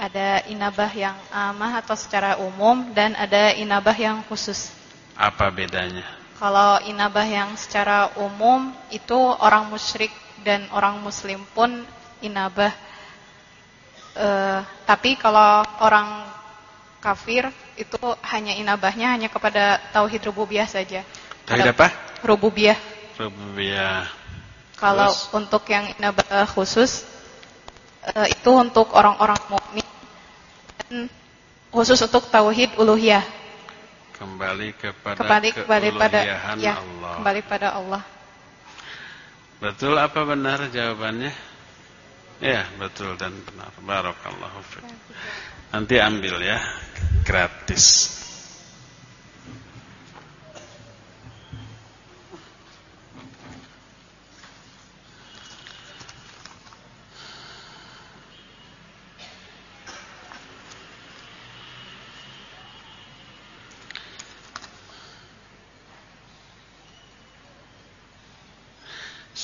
Ada inabah yang amah atau secara umum dan ada inabah yang khusus. Apa bedanya? Kalau inabah yang secara umum itu orang musyrik dan orang muslim pun inabah. E, tapi kalau orang kafir itu hanya inabahnya hanya kepada tauhid rububiyah saja. Tauhid apa? Rububiyah. Rububiyah. Kalau Terus? untuk yang inabah khusus uh, itu untuk orang-orang mukmin dan khusus untuk tauhid uluhiyah. Kembali kepada kembali kembali pada ya, Allah. Kembali pada Allah. Betul apa benar jawabannya? Ya, betul dan benar. Barakallahu fiik. Nanti ambil ya, gratis.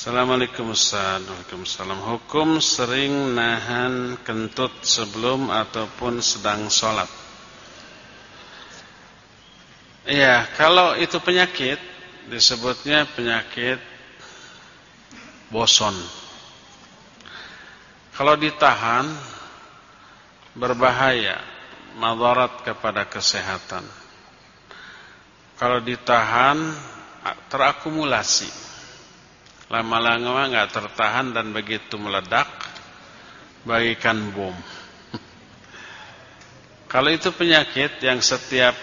Assalamualaikum Waalaikumsalam. Hukum sering nahan kentut sebelum ataupun sedang sholat. Ya kalau itu penyakit Disebutnya penyakit boson. Kalau ditahan Berbahaya Madarat kepada kesehatan. Kalau ditahan Terakumulasi lama-lama nggak tertahan dan begitu meledak bagikan bom. *laughs* Kalau itu penyakit yang setiap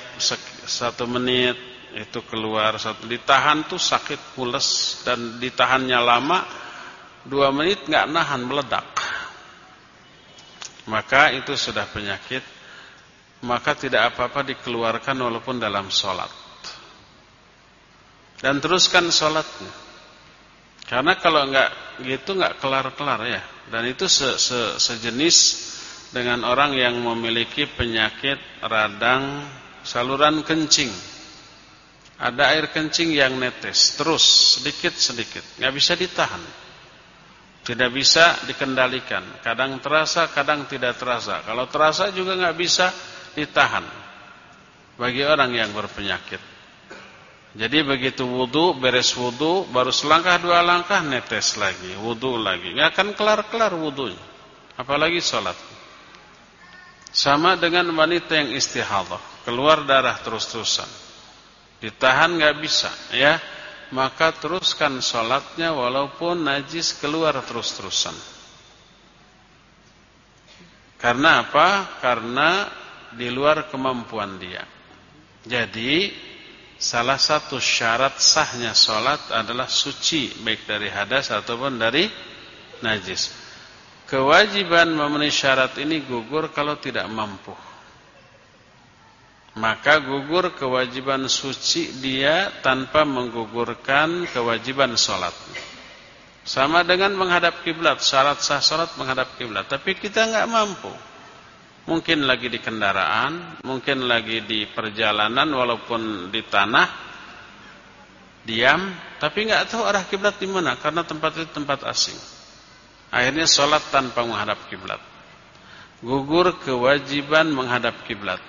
satu menit itu keluar satu ditahan tuh sakit pules dan ditahannya lama dua menit nggak nahan meledak. Maka itu sudah penyakit maka tidak apa-apa dikeluarkan walaupun dalam sholat. Dan teruskan sholatnya karena kalau enggak gitu enggak kelar-kelar ya. Dan itu se -se sejenis dengan orang yang memiliki penyakit radang saluran kencing. Ada air kencing yang netes terus sedikit-sedikit, enggak bisa ditahan. Tidak bisa dikendalikan. Kadang terasa, kadang tidak terasa. Kalau terasa juga nggak bisa ditahan. Bagi orang yang berpenyakit. Jadi begitu wudhu, beres wudhu, baru selangkah dua langkah netes lagi, wudhu lagi. Nggak akan kelar-kelar wudhunya. Apalagi sholat. Sama dengan wanita yang istihadah, keluar darah terus-terusan. Ditahan nggak bisa, ya maka teruskan sholatnya walaupun najis keluar terus-terusan. Karena apa? Karena di luar kemampuan dia. Jadi salah satu syarat sahnya sholat adalah suci baik dari hadas ataupun dari najis. Kewajiban memenuhi syarat ini gugur kalau tidak mampu maka gugur kewajiban suci dia tanpa menggugurkan kewajiban sholat. Sama dengan menghadap kiblat, syarat sah sholat menghadap kiblat. Tapi kita nggak mampu. Mungkin lagi di kendaraan, mungkin lagi di perjalanan, walaupun di tanah, diam, tapi nggak tahu arah kiblat di mana karena tempat itu tempat asing. Akhirnya sholat tanpa menghadap kiblat. Gugur kewajiban menghadap kiblat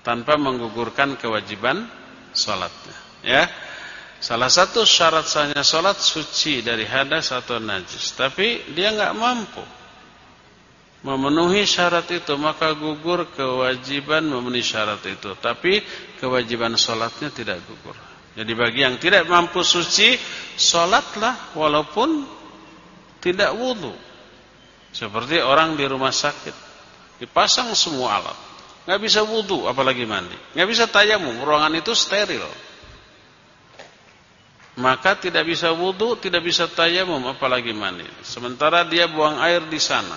tanpa menggugurkan kewajiban sholatnya. Ya, salah satu syarat sahnya sholat suci dari hadas atau najis, tapi dia nggak mampu memenuhi syarat itu, maka gugur kewajiban memenuhi syarat itu, tapi kewajiban sholatnya tidak gugur. Jadi bagi yang tidak mampu suci, sholatlah walaupun tidak wudhu. Seperti orang di rumah sakit, dipasang semua alat nggak bisa wudhu apalagi mandi, nggak bisa tayamum, ruangan itu steril. Maka tidak bisa wudhu, tidak bisa tayamum apalagi mandi. Sementara dia buang air di sana,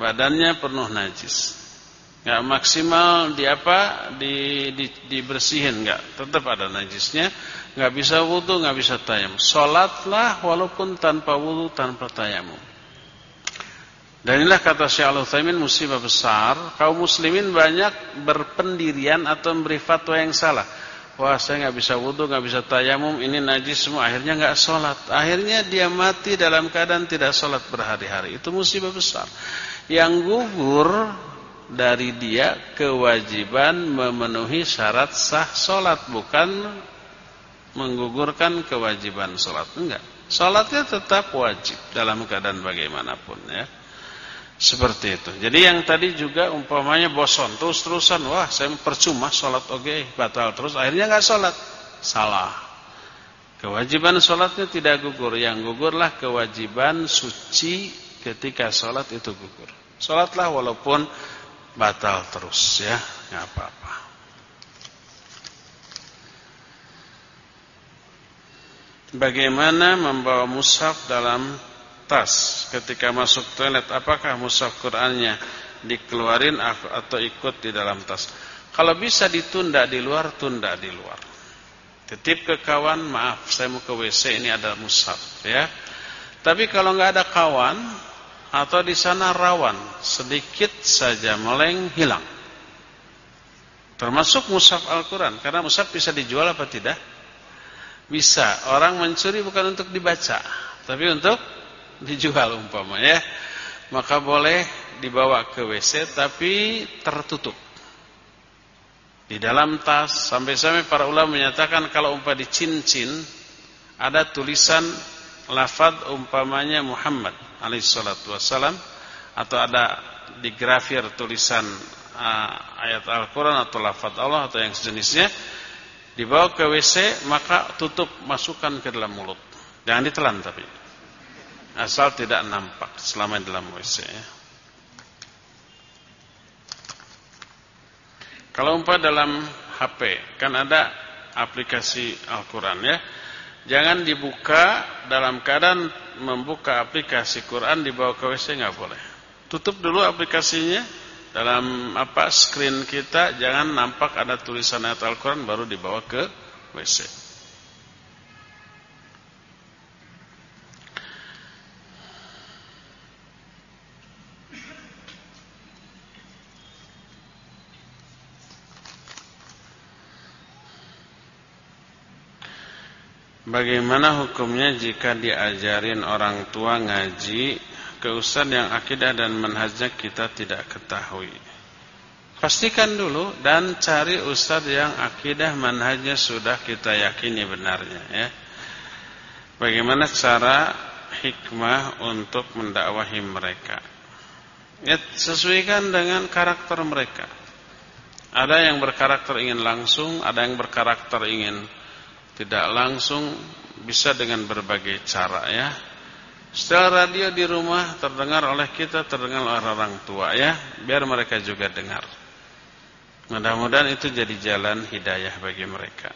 badannya penuh najis. Nggak maksimal di apa di, di dibersihin nggak, tetap ada najisnya. Nggak bisa wudhu, nggak bisa tayamum. Sholatlah walaupun tanpa wudhu, tanpa tayamum. Dan inilah kata Syekh Al-Utsaimin musibah besar, kaum muslimin banyak berpendirian atau memberi fatwa yang salah. Wah, saya nggak bisa wudu, nggak bisa tayamum, ini najis semua, akhirnya nggak sholat. Akhirnya dia mati dalam keadaan tidak sholat berhari-hari. Itu musibah besar. Yang gugur dari dia kewajiban memenuhi syarat sah sholat, bukan menggugurkan kewajiban sholat. Enggak. Sholatnya tetap wajib dalam keadaan bagaimanapun ya. Seperti itu. Jadi yang tadi juga umpamanya boson terus-terusan, wah saya percuma sholat oke okay, batal terus, akhirnya nggak sholat, salah. Kewajiban sholatnya tidak gugur, yang gugurlah kewajiban suci ketika sholat itu gugur. Sholatlah walaupun batal terus ya, nggak apa-apa. Bagaimana membawa mushaf dalam tas ketika masuk toilet? Apakah mushaf Qur'annya dikeluarin atau ikut di dalam tas? Kalau bisa ditunda di luar tunda di luar. Titip ke kawan maaf saya mau ke WC ini ada mushaf ya. Tapi kalau nggak ada kawan atau di sana rawan sedikit saja meleng hilang. Termasuk mushaf Al-Quran. Karena mushaf bisa dijual apa tidak? Bisa. Orang mencuri bukan untuk dibaca tapi untuk dijual umpamanya. Maka boleh dibawa ke WC tapi tertutup. Di dalam tas sampai-sampai para ulama menyatakan kalau umpah di cincin ada tulisan lafaz umpamanya Muhammad alaihissalatu wassalam atau ada di grafir tulisan uh, ayat Al-Quran atau lafaz Allah atau yang sejenisnya dibawa ke WC maka tutup masukkan ke dalam mulut jangan ditelan tapi asal tidak nampak selama dalam WC ya. Kalau umpah dalam HP kan ada aplikasi Al-Qur'an ya. Jangan dibuka dalam keadaan membuka aplikasi Quran dibawa ke WC nggak boleh. Tutup dulu aplikasinya dalam apa screen kita jangan nampak ada tulisan ayat Al-Qur'an baru dibawa ke WC. Bagaimana hukumnya jika diajarin orang tua ngaji ke ustaz yang akidah dan manhajnya kita tidak ketahui? Pastikan dulu dan cari ustaz yang akidah manhajnya sudah kita yakini benarnya ya. Bagaimana cara hikmah untuk mendakwahi mereka? Ya sesuaikan dengan karakter mereka. Ada yang berkarakter ingin langsung, ada yang berkarakter ingin tidak langsung bisa dengan berbagai cara ya. Setel radio di rumah terdengar oleh kita, terdengar oleh orang tua ya, biar mereka juga dengar. Mudah-mudahan itu jadi jalan hidayah bagi mereka.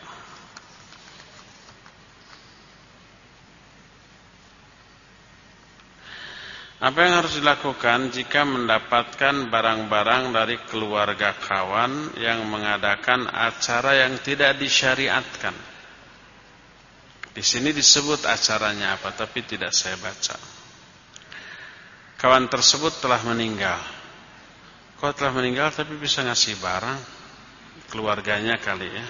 Apa yang harus dilakukan jika mendapatkan barang-barang dari keluarga kawan yang mengadakan acara yang tidak disyariatkan? Di sini disebut acaranya apa, tapi tidak saya baca. Kawan tersebut telah meninggal. Kau telah meninggal tapi bisa ngasih barang keluarganya kali ya.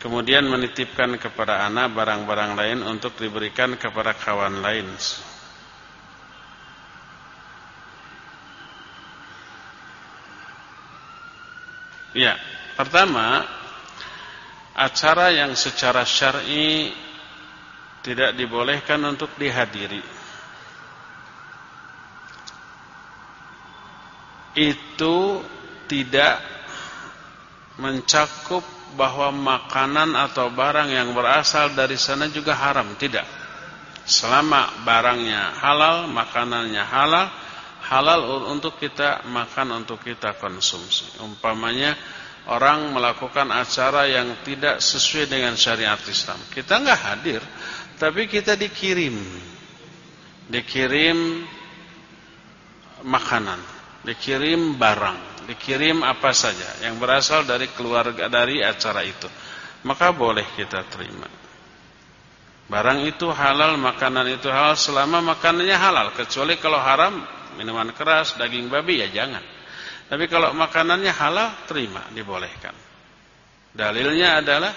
Kemudian menitipkan kepada anak barang-barang lain untuk diberikan kepada kawan lain. Ya, pertama acara yang secara syar'i tidak dibolehkan untuk dihadiri. Itu tidak mencakup bahwa makanan atau barang yang berasal dari sana juga haram, tidak. Selama barangnya halal, makanannya halal, halal untuk kita makan, untuk kita konsumsi. Umpamanya orang melakukan acara yang tidak sesuai dengan syariat Islam. Kita nggak hadir, tapi kita dikirim, dikirim makanan, dikirim barang, dikirim apa saja yang berasal dari keluarga dari acara itu, maka boleh kita terima. Barang itu halal, makanan itu halal selama makanannya halal, kecuali kalau haram, minuman keras, daging babi ya jangan. Tapi kalau makanannya halal, terima, dibolehkan. Dalilnya adalah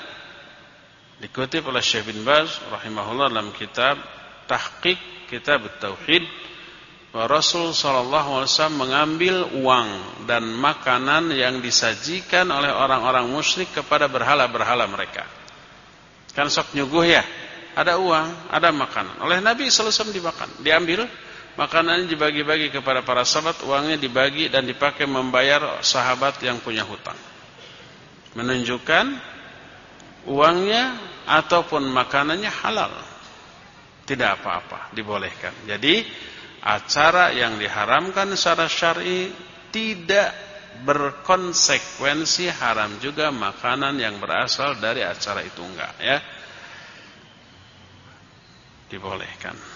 dikutip oleh Syekh bin Baz rahimahullah dalam kitab Tahqiq Kitab Tauhid bahwa Rasul sallallahu alaihi wasallam mengambil uang dan makanan yang disajikan oleh orang-orang musyrik kepada berhala-berhala mereka. Kan sok nyuguh ya, ada uang, ada makanan. Oleh Nabi sallallahu alaihi wasallam dimakan, diambil Makanannya dibagi-bagi kepada para sahabat, uangnya dibagi dan dipakai membayar sahabat yang punya hutang. Menunjukkan uangnya ataupun makanannya halal. Tidak apa-apa, dibolehkan. Jadi acara yang diharamkan secara syar'i tidak berkonsekuensi haram juga makanan yang berasal dari acara itu enggak ya. Dibolehkan.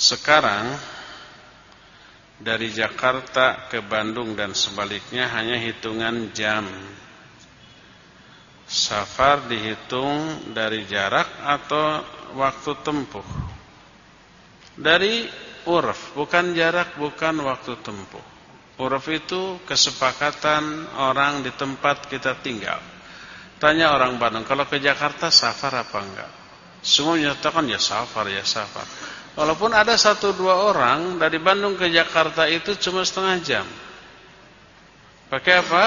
Sekarang dari Jakarta ke Bandung dan sebaliknya hanya hitungan jam. Safar dihitung dari jarak atau waktu tempuh. Dari urf, bukan jarak, bukan waktu tempuh. Urf itu kesepakatan orang di tempat kita tinggal. Tanya orang Bandung, kalau ke Jakarta safar apa enggak? Semua menyatakan ya safar, ya safar. Walaupun ada satu dua orang dari Bandung ke Jakarta itu cuma setengah jam. Pakai apa?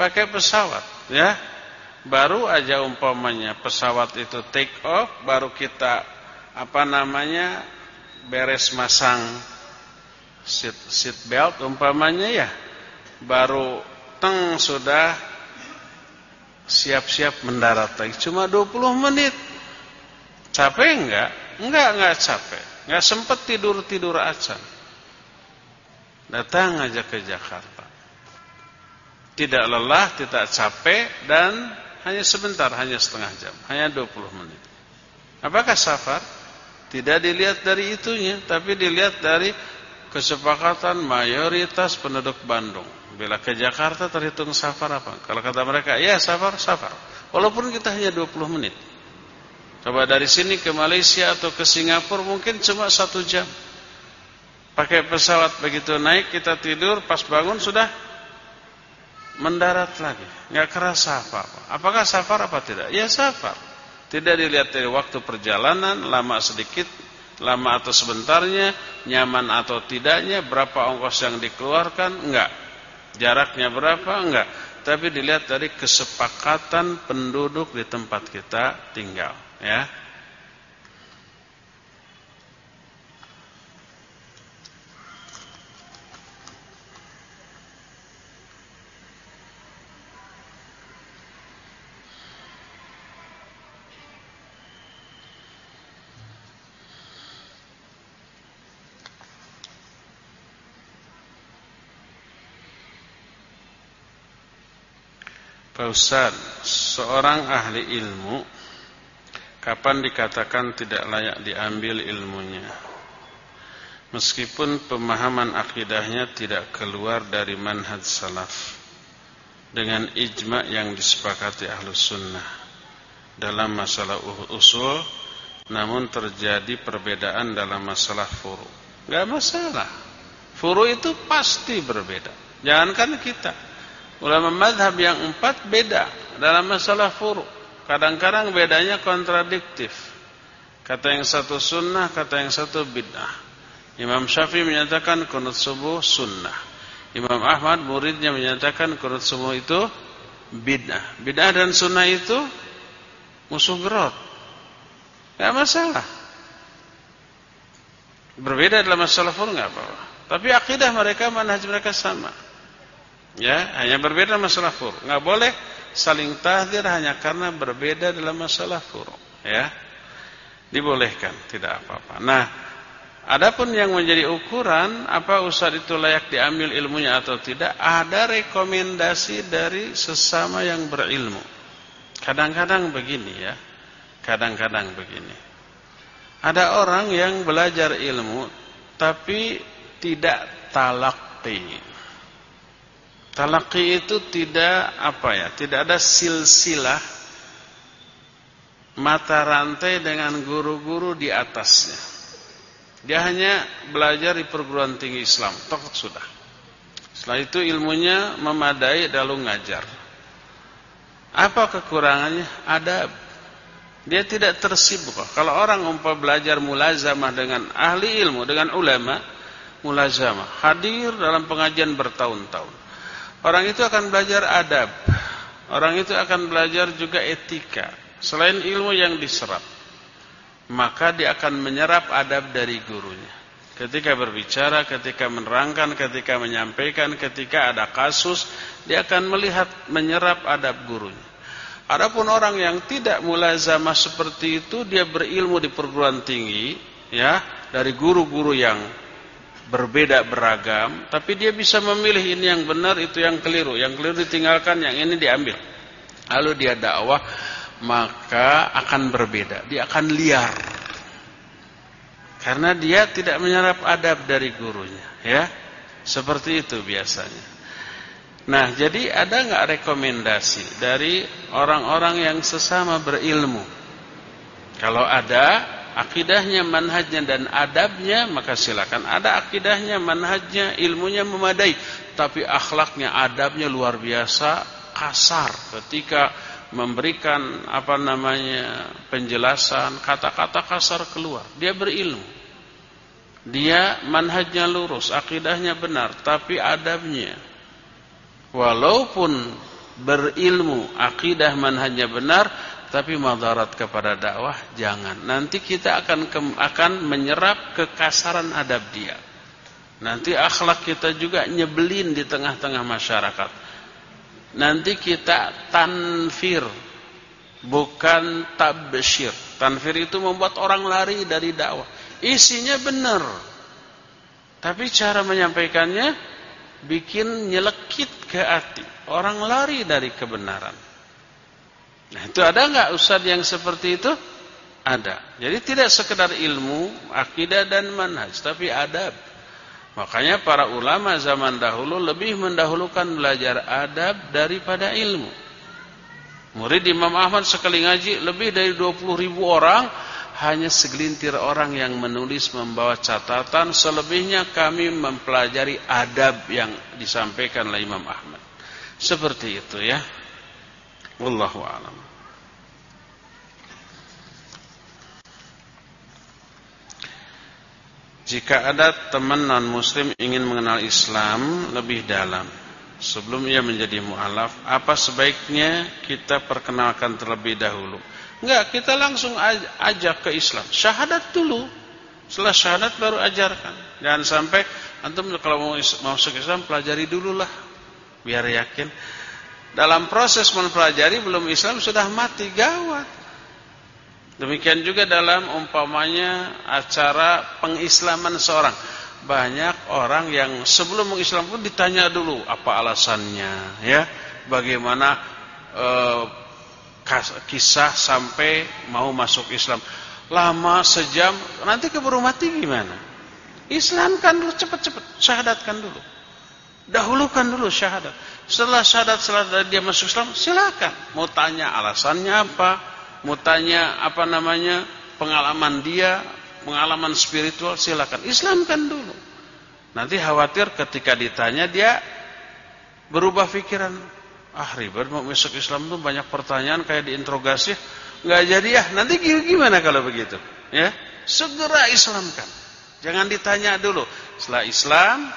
Pakai pesawat, ya. Baru aja umpamanya pesawat itu take off, baru kita apa namanya beres masang seat, seat belt umpamanya ya. Baru teng sudah siap-siap mendarat lagi. Cuma 20 menit. Capek enggak? Enggak, enggak capek. Enggak sempat tidur-tidur acan. Datang aja ke Jakarta. Tidak lelah, tidak capek dan hanya sebentar, hanya setengah jam, hanya 20 menit. Apakah safar? Tidak dilihat dari itunya, tapi dilihat dari kesepakatan mayoritas penduduk Bandung. Bila ke Jakarta terhitung safar apa? Kalau kata mereka, ya safar, safar. Walaupun kita hanya 20 menit. Coba dari sini ke Malaysia atau ke Singapura mungkin cuma satu jam. Pakai pesawat begitu naik kita tidur pas bangun sudah mendarat lagi. Nggak kerasa apa-apa. Apakah safar apa tidak? Ya safar. Tidak dilihat dari waktu perjalanan, lama sedikit, lama atau sebentarnya, nyaman atau tidaknya, berapa ongkos yang dikeluarkan, enggak. Jaraknya berapa, enggak. Tapi dilihat dari kesepakatan penduduk di tempat kita tinggal, ya. Pak Ustaz, seorang ahli ilmu kapan dikatakan tidak layak diambil ilmunya? Meskipun pemahaman akidahnya tidak keluar dari manhaj salaf dengan ijma yang disepakati ahlus sunnah dalam masalah usul, namun terjadi perbedaan dalam masalah furu. Gak masalah. Furu itu pasti berbeda. Jangankan kita. Ulama madhab yang empat beda dalam masalah furu. Kadang-kadang bedanya kontradiktif. Kata yang satu sunnah, kata yang satu bid'ah. Imam Syafi'i menyatakan kunut subuh sunnah. Imam Ahmad muridnya menyatakan kunut subuh itu bid'ah. Bid'ah dan sunnah itu musuh gerot. Tidak masalah. Berbeda dalam masalah furu nggak apa-apa. Tapi akidah mereka, manhaj mereka sama. Ya, hanya berbeda masalah furu. Enggak boleh saling tahdir hanya karena berbeda dalam masalah furu, ya. Dibolehkan, tidak apa-apa. Nah, adapun yang menjadi ukuran apa ustaz itu layak diambil ilmunya atau tidak, ada rekomendasi dari sesama yang berilmu. Kadang-kadang begini ya. Kadang-kadang begini. Ada orang yang belajar ilmu tapi tidak talaqi. Talaki itu tidak apa ya, tidak ada silsilah mata rantai dengan guru-guru di atasnya. Dia hanya belajar di perguruan tinggi Islam, tok sudah. Setelah itu ilmunya memadai lalu ngajar. Apa kekurangannya? Ada dia tidak tersibuk. Kalau orang umpah belajar mulazamah dengan ahli ilmu, dengan ulama, mulazamah, hadir dalam pengajian bertahun-tahun. Orang itu akan belajar adab. Orang itu akan belajar juga etika. Selain ilmu yang diserap. Maka dia akan menyerap adab dari gurunya. Ketika berbicara, ketika menerangkan, ketika menyampaikan, ketika ada kasus, dia akan melihat menyerap adab gurunya. Adapun orang yang tidak mulazamah seperti itu, dia berilmu di perguruan tinggi, ya, dari guru-guru yang berbeda beragam, tapi dia bisa memilih ini yang benar, itu yang keliru, yang keliru ditinggalkan, yang ini diambil. Lalu dia dakwah, maka akan berbeda, dia akan liar. Karena dia tidak menyerap adab dari gurunya, ya. Seperti itu biasanya. Nah, jadi ada nggak rekomendasi dari orang-orang yang sesama berilmu? Kalau ada, akidahnya, manhajnya dan adabnya, maka silakan. Ada akidahnya, manhajnya, ilmunya memadai, tapi akhlaknya, adabnya luar biasa kasar ketika memberikan apa namanya penjelasan, kata-kata kasar keluar. Dia berilmu. Dia manhajnya lurus, akidahnya benar, tapi adabnya walaupun berilmu, akidah manhajnya benar, tapi madarat kepada dakwah jangan. Nanti kita akan akan menyerap kekasaran adab dia. Nanti akhlak kita juga nyebelin di tengah-tengah masyarakat. Nanti kita tanfir bukan tabsyir. Tanfir itu membuat orang lari dari dakwah. Isinya benar. Tapi cara menyampaikannya bikin nyelekit ke hati. Orang lari dari kebenaran. Nah itu ada nggak Ustaz yang seperti itu? Ada. Jadi tidak sekedar ilmu, akidah dan manhaj, tapi adab. Makanya para ulama zaman dahulu lebih mendahulukan belajar adab daripada ilmu. Murid Imam Ahmad sekali ngaji lebih dari 20 ribu orang hanya segelintir orang yang menulis membawa catatan selebihnya kami mempelajari adab yang disampaikan oleh Imam Ahmad seperti itu ya wallahu alam. Jika ada teman non-muslim ingin mengenal Islam lebih dalam Sebelum ia menjadi mu'alaf Apa sebaiknya kita perkenalkan terlebih dahulu? Enggak, kita langsung ajak ke Islam. Syahadat dulu. Setelah syahadat baru ajarkan. Jangan sampai Antum kalau mau masuk Islam pelajari dulu lah Biar yakin Dalam proses mempelajari belum Islam sudah mati Gawat Demikian juga dalam umpamanya acara pengislaman seorang. Banyak orang yang sebelum mengislam pun ditanya dulu apa alasannya, ya, bagaimana e, kisah sampai mau masuk Islam. Lama sejam, nanti keburu mati gimana? Islamkan dulu cepat-cepat, syahadatkan dulu. Dahulukan dulu syahadat. Setelah syahadat setelah dia masuk Islam, silakan. Mau tanya alasannya apa? mau tanya apa namanya pengalaman dia, pengalaman spiritual silakan Islamkan dulu. Nanti khawatir ketika ditanya dia berubah pikiran. Ah ribet mau masuk Islam tuh banyak pertanyaan kayak diinterogasi, nggak jadi ya. Nanti gimana kalau begitu? Ya, segera Islamkan. Jangan ditanya dulu. Setelah Islam,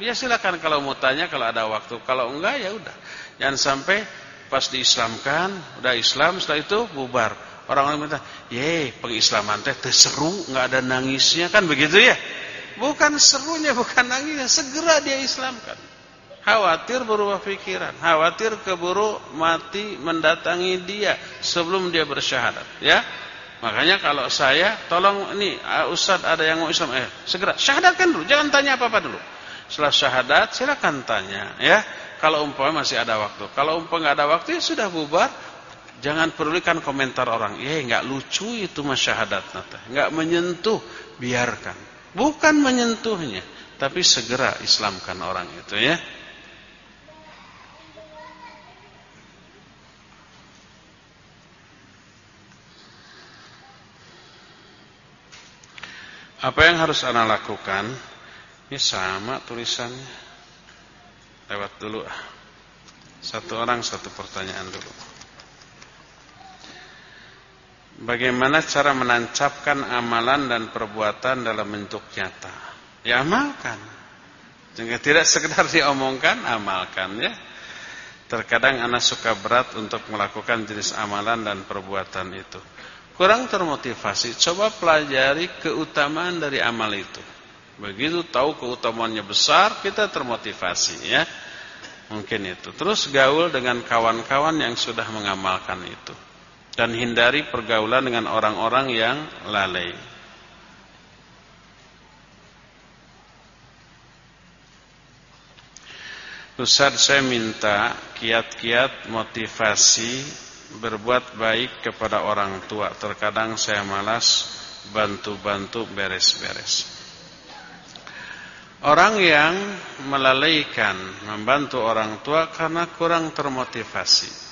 ya silakan kalau mau tanya kalau ada waktu. Kalau enggak ya udah. Jangan sampai pas diislamkan, udah Islam, setelah itu bubar. Orang-orang minta, "Ye, pengislaman teh seru, nggak ada nangisnya." Kan begitu ya? Bukan serunya, bukan nangisnya, segera dia islamkan. Khawatir berubah pikiran, khawatir keburu mati mendatangi dia sebelum dia bersyahadat, ya. Makanya kalau saya, tolong ini uh, Ustaz ada yang mau Islam, eh segera syahadatkan dulu, jangan tanya apa-apa dulu. Setelah syahadat silakan tanya, ya. Kalau umpama masih ada waktu. Kalau umpama nggak ada waktu ya sudah bubar. Jangan pedulikan komentar orang. Ya nggak lucu itu masyahadat nata. Nggak menyentuh, biarkan. Bukan menyentuhnya, tapi segera Islamkan orang itu ya. Apa yang harus Anda lakukan? Ini sama tulisannya. Lewat dulu. Satu orang satu pertanyaan dulu. Bagaimana cara menancapkan amalan dan perbuatan dalam bentuk nyata? Ya amalkan. Jangan tidak sekedar *laughs* diomongkan Amalkan ya. Terkadang anak suka berat untuk melakukan jenis amalan dan perbuatan itu. Kurang termotivasi. Coba pelajari keutamaan dari amal itu Begitu tahu keutamaannya besar, kita termotivasi ya. Mungkin itu. Terus gaul dengan kawan-kawan yang sudah mengamalkan itu. Dan hindari pergaulan dengan orang-orang yang lalai. Ustaz saya minta kiat-kiat motivasi berbuat baik kepada orang tua. Terkadang saya malas bantu-bantu beres-beres. Orang yang melalaikan membantu orang tua karena kurang termotivasi.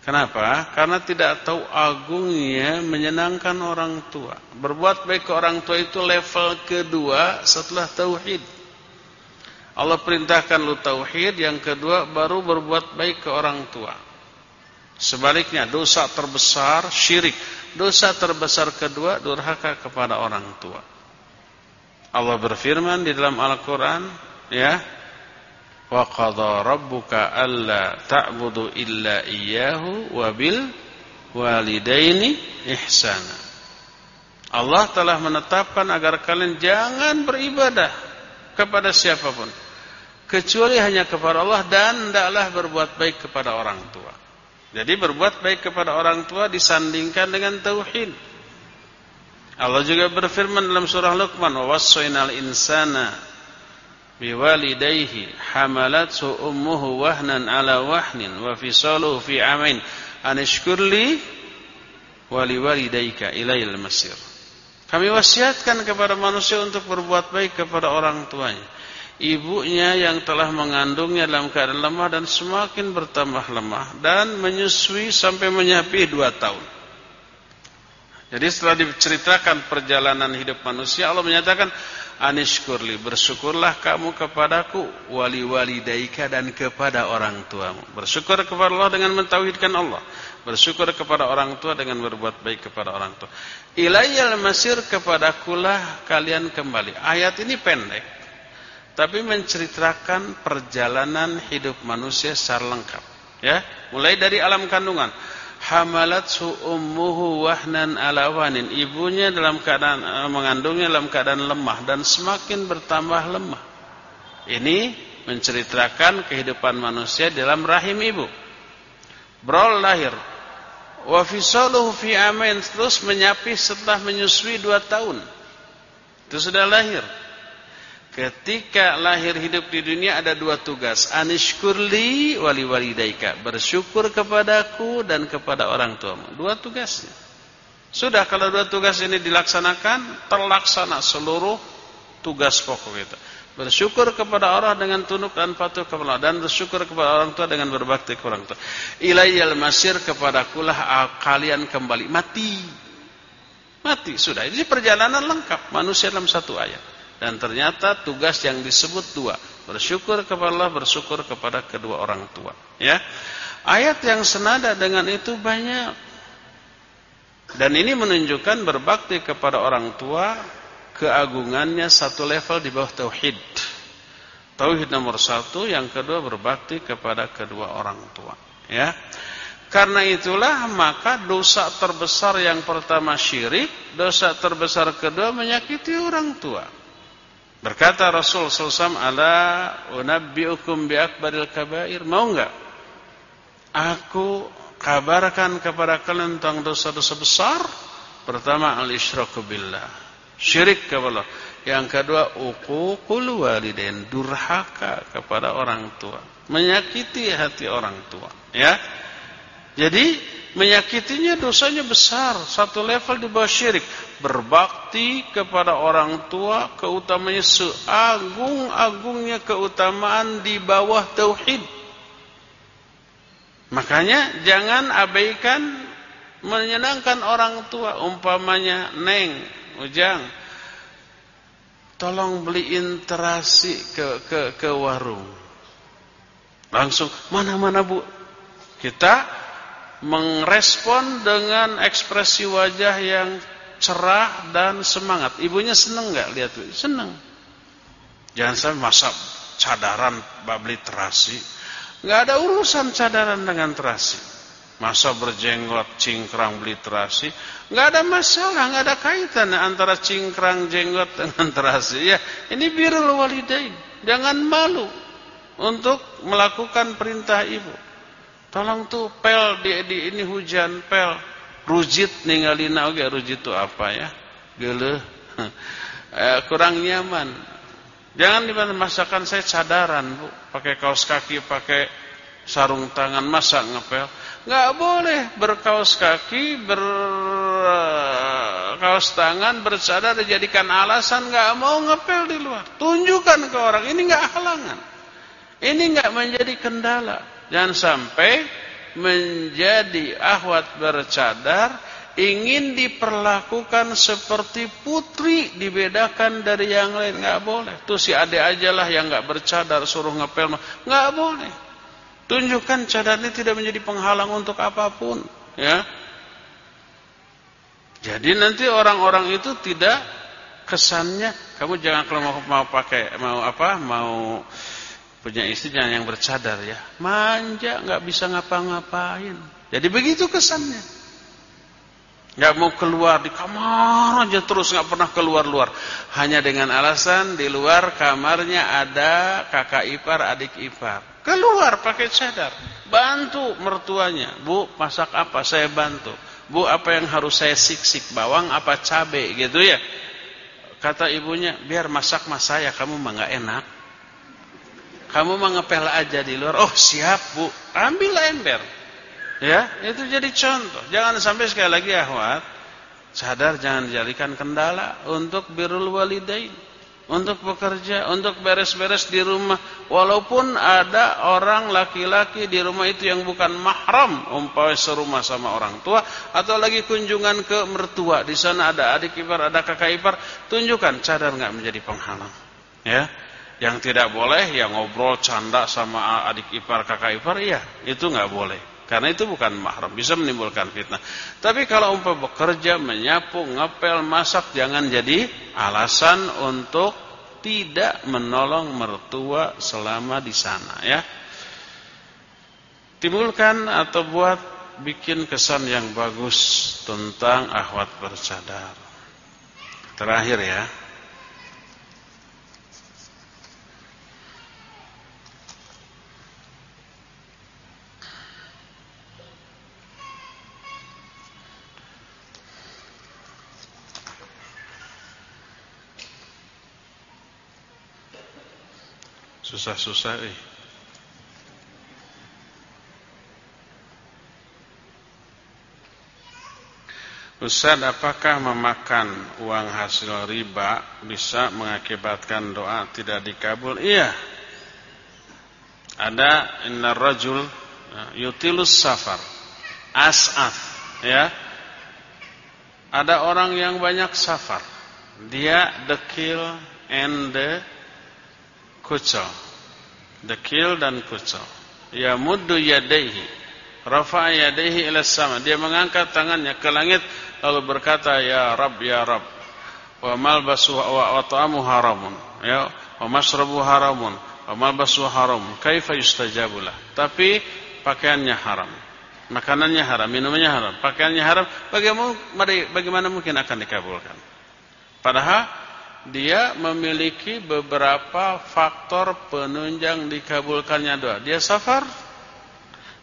Kenapa? Karena tidak tahu agungnya menyenangkan orang tua. Berbuat baik ke orang tua itu level kedua setelah tauhid. Allah perintahkan lu tauhid, yang kedua baru berbuat baik ke orang tua. Sebaliknya dosa terbesar syirik, dosa terbesar kedua durhaka kepada orang tua. Allah berfirman di dalam Al-Qur'an ya wa qadha rabbuka alla ta'budu illa iyyahu wa walidaini ihsana Allah telah menetapkan agar kalian jangan beribadah kepada siapa pun kecuali hanya kepada Allah dan hendaklah berbuat baik kepada orang tua. Jadi berbuat baik kepada orang tua disandingkan dengan tauhid. Allah juga berfirman dalam surah Luqman, "Wa wassaynal insana biwalidayhi hamalathu ummuhu wahnan ala wahnin wa fisaluhu fi amain an ishkurli wa liwalidayka ilayil masir." Kami wasiatkan kepada manusia untuk berbuat baik kepada orang tuanya. Ibunya yang telah mengandungnya dalam keadaan lemah dan semakin bertambah lemah dan menyusui sampai menyapi dua tahun. Jadi setelah diceritakan perjalanan hidup manusia, Allah menyatakan, Anishkurli, bersyukurlah kamu kepadaku, wali-wali daika dan kepada orang tuamu. Bersyukur kepada Allah dengan mentauhidkan Allah. Bersyukur kepada orang tua dengan berbuat baik kepada orang tua. Ilayyal masir kepadakulah kalian kembali. Ayat ini pendek. Tapi menceritakan perjalanan hidup manusia secara lengkap. Ya, mulai dari alam kandungan hamalatsu ummuhu wahnan ala wanin. Ibunya dalam keadaan eh, mengandungnya dalam keadaan lemah dan semakin bertambah lemah. Ini menceritakan kehidupan manusia dalam rahim ibu. Brol lahir. Wa fisaluhu fi amain terus menyapi setelah menyusui dua tahun. Itu sudah lahir. Ketika lahir hidup di dunia ada dua tugas. Anishkurli wali walidaika. Bersyukur kepadaku dan kepada orang tuamu. Dua tugasnya. Sudah kalau dua tugas ini dilaksanakan, terlaksana seluruh tugas pokok kita. Bersyukur kepada Allah dengan tunduk dan patuh kepada Allah. Dan bersyukur kepada orang tua dengan berbakti kepada orang tua. Ilayyal masir kepadakulah kalian kembali. Mati. Mati. Sudah. Ini perjalanan lengkap. Manusia dalam satu ayat. Dan ternyata tugas yang disebut dua. Bersyukur kepada Allah, bersyukur kepada kedua orang tua. Ya, Ayat yang senada dengan itu banyak. Dan ini menunjukkan berbakti kepada orang tua keagungannya satu level di bawah tauhid. Tauhid nomor satu, yang kedua berbakti kepada kedua orang tua. Ya, karena itulah maka dosa terbesar yang pertama syirik, dosa terbesar kedua menyakiti orang tua. Berkata Rasul SAW, Ala unabbi'ukum biakbaril kabair. Mau enggak? Aku kabarkan kepada kalian tentang dosa-dosa besar. Pertama, al-isyraku billah. Syirik kepada Allah. Yang kedua, uququl walidain. Durhaka kepada orang tua. Menyakiti hati orang tua. Ya. Jadi, menyakitinya dosanya besar. Satu level di bawah syirik berbakti kepada orang tua keutamanya seagung-agungnya keutamaan di bawah tauhid. Makanya jangan abaikan menyenangkan orang tua umpamanya Neng, Ujang. Tolong beliin terasi ke ke ke warung. Langsung mana-mana Bu. Kita merespon dengan ekspresi wajah yang cerah dan semangat. Ibunya senang nggak lihat itu? Senang. Jangan sampai masa cadaran babli terasi. Nggak ada urusan cadaran dengan terasi. Masa berjenggot cingkrang beli terasi, nggak ada masalah, nggak ada kaitan antara cingkrang jenggot dengan terasi. Ya, ini birrul walidain. Jangan malu untuk melakukan perintah ibu. Tolong tuh pel di, di ini hujan pel. Rujit ninggalin oge rujit itu apa ya? Geuleuh *laughs* eh, kurang nyaman. Jangan dibantu masakan saya cadaran Bu. Pakai kaos kaki pakai sarung tangan masa ngepel? Nggak boleh berkaos kaki berkaos tangan bercadar dijadikan alasan. Nggak mau ngepel di luar. Tunjukkan ke orang ini nggak halangan. Ini nggak menjadi kendala jangan sampai menjadi ahwat bercadar ingin diperlakukan seperti putri dibedakan dari yang lain. Nggak boleh. Tuh si adik aja lah yang nggak bercadar suruh ngepel. Nggak boleh. Tunjukkan cadar ini tidak menjadi penghalang untuk apa pun ya. Jadi nanti orang-orang itu tidak kesannya kamu jangan kalau mau, mau pakai mau apa mau punya istri jangan yang bercadar ya. Manja, nggak bisa ngapa-ngapain. Jadi begitu kesannya. Nggak mau keluar di kamar aja terus nggak pernah keluar-luar. Hanya dengan alasan di luar kamarnya ada kakak ipar, adik ipar. Keluar pakai cadar. Bantu mertuanya. Bu, masak apa? Saya bantu. Bu, apa yang harus saya sik-sik? Bawang apa cabe gitu ya. Kata ibunya, biar masak mas saya, kamu mah nggak enak. Kamu mengepel aja di luar. Oh siap bu. Ambil ember. Ya, itu jadi contoh. Jangan sampai sekali lagi ahwat. Sadar jangan dijadikan kendala untuk birul walidain. untuk bekerja, untuk beres-beres di rumah. Walaupun ada orang laki-laki di rumah itu yang bukan mahram, umpamanya serumah sama orang tua atau lagi kunjungan ke mertua. Di sana ada adik ipar, ada kakak ipar, tunjukkan cadar nggak menjadi penghalang. Ya. Yang tidak boleh yang ngobrol canda sama adik ipar, kakak ipar, iya, itu nggak boleh. Karena itu bukan mahram, bisa menimbulkan fitnah. Tapi kalau umpah bekerja, menyapu, ngepel, masak, jangan jadi alasan untuk tidak menolong mertua selama di sana ya. Timbulkan atau buat bikin kesan yang bagus tentang ahwat bercadar. Terakhir ya. Susah-susah eh. Ustaz, apakah memakan uang hasil riba bisa mengakibatkan doa tidak dikabul? Iya. Ada inna rajul ya, yutilus safar as'af ya. Ada orang yang banyak safar. Dia dekil and the kucel dekil dan kucel. Ya muddu yadaihi. Rafa'a yadaihi ila sama. Dia mengangkat tangannya ke langit lalu berkata ya Rabb ya Rabb. Wa malbasu wa ta'amu haramun. Ya, wa masrabu haramun. Wa malbasu haramun. Kaifa yustajabu. Tapi pakaiannya haram. Makanannya haram, minumannya haram, pakaiannya haram. Bagaimana bagaimana mungkin akan dikabulkan? Padahal dia memiliki beberapa faktor penunjang dikabulkannya doa. Dia safar,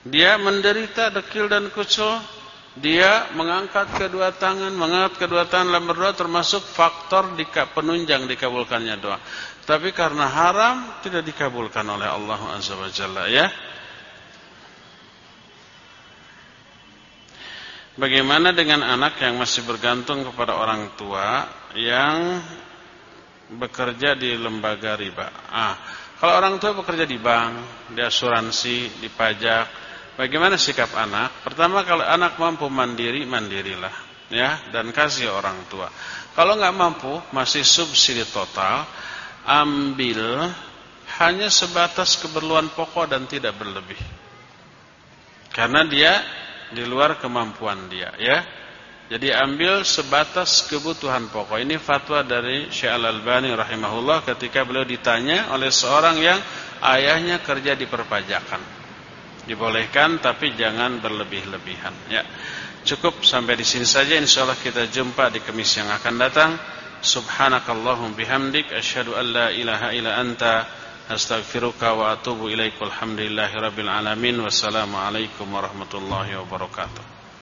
dia menderita dekil dan kucul, dia mengangkat kedua tangan, mengangkat kedua tangan dalam berdoa termasuk faktor penunjang dikabulkannya doa. Tapi karena haram tidak dikabulkan oleh Allah Azza wa Jalla ya. Bagaimana dengan anak yang masih bergantung kepada orang tua yang bekerja di lembaga riba. Ah, kalau orang tua bekerja di bank, di asuransi, di pajak, bagaimana sikap anak? Pertama kalau anak mampu mandiri, mandirilah, ya, dan kasih orang tua. Kalau nggak mampu, masih subsidi total, ambil hanya sebatas keperluan pokok dan tidak berlebih. Karena dia di luar kemampuan dia, ya. Jadi ambil sebatas kebutuhan pokok. Ini fatwa dari Syekh Al-Albani rahimahullah ketika beliau ditanya oleh seorang yang ayahnya kerja di perpajakan. Dibolehkan tapi jangan berlebih-lebihan ya. Cukup sampai di sini saja insyaallah kita jumpa di Kamis yang akan datang. Subhanakallahum bihamdik asyhadu an la ilaha illa anta astaghfiruka wa atubu ilaika. Alhamdulillahirabbil alamin. Wassalamualaikum warahmatullahi wabarakatuh.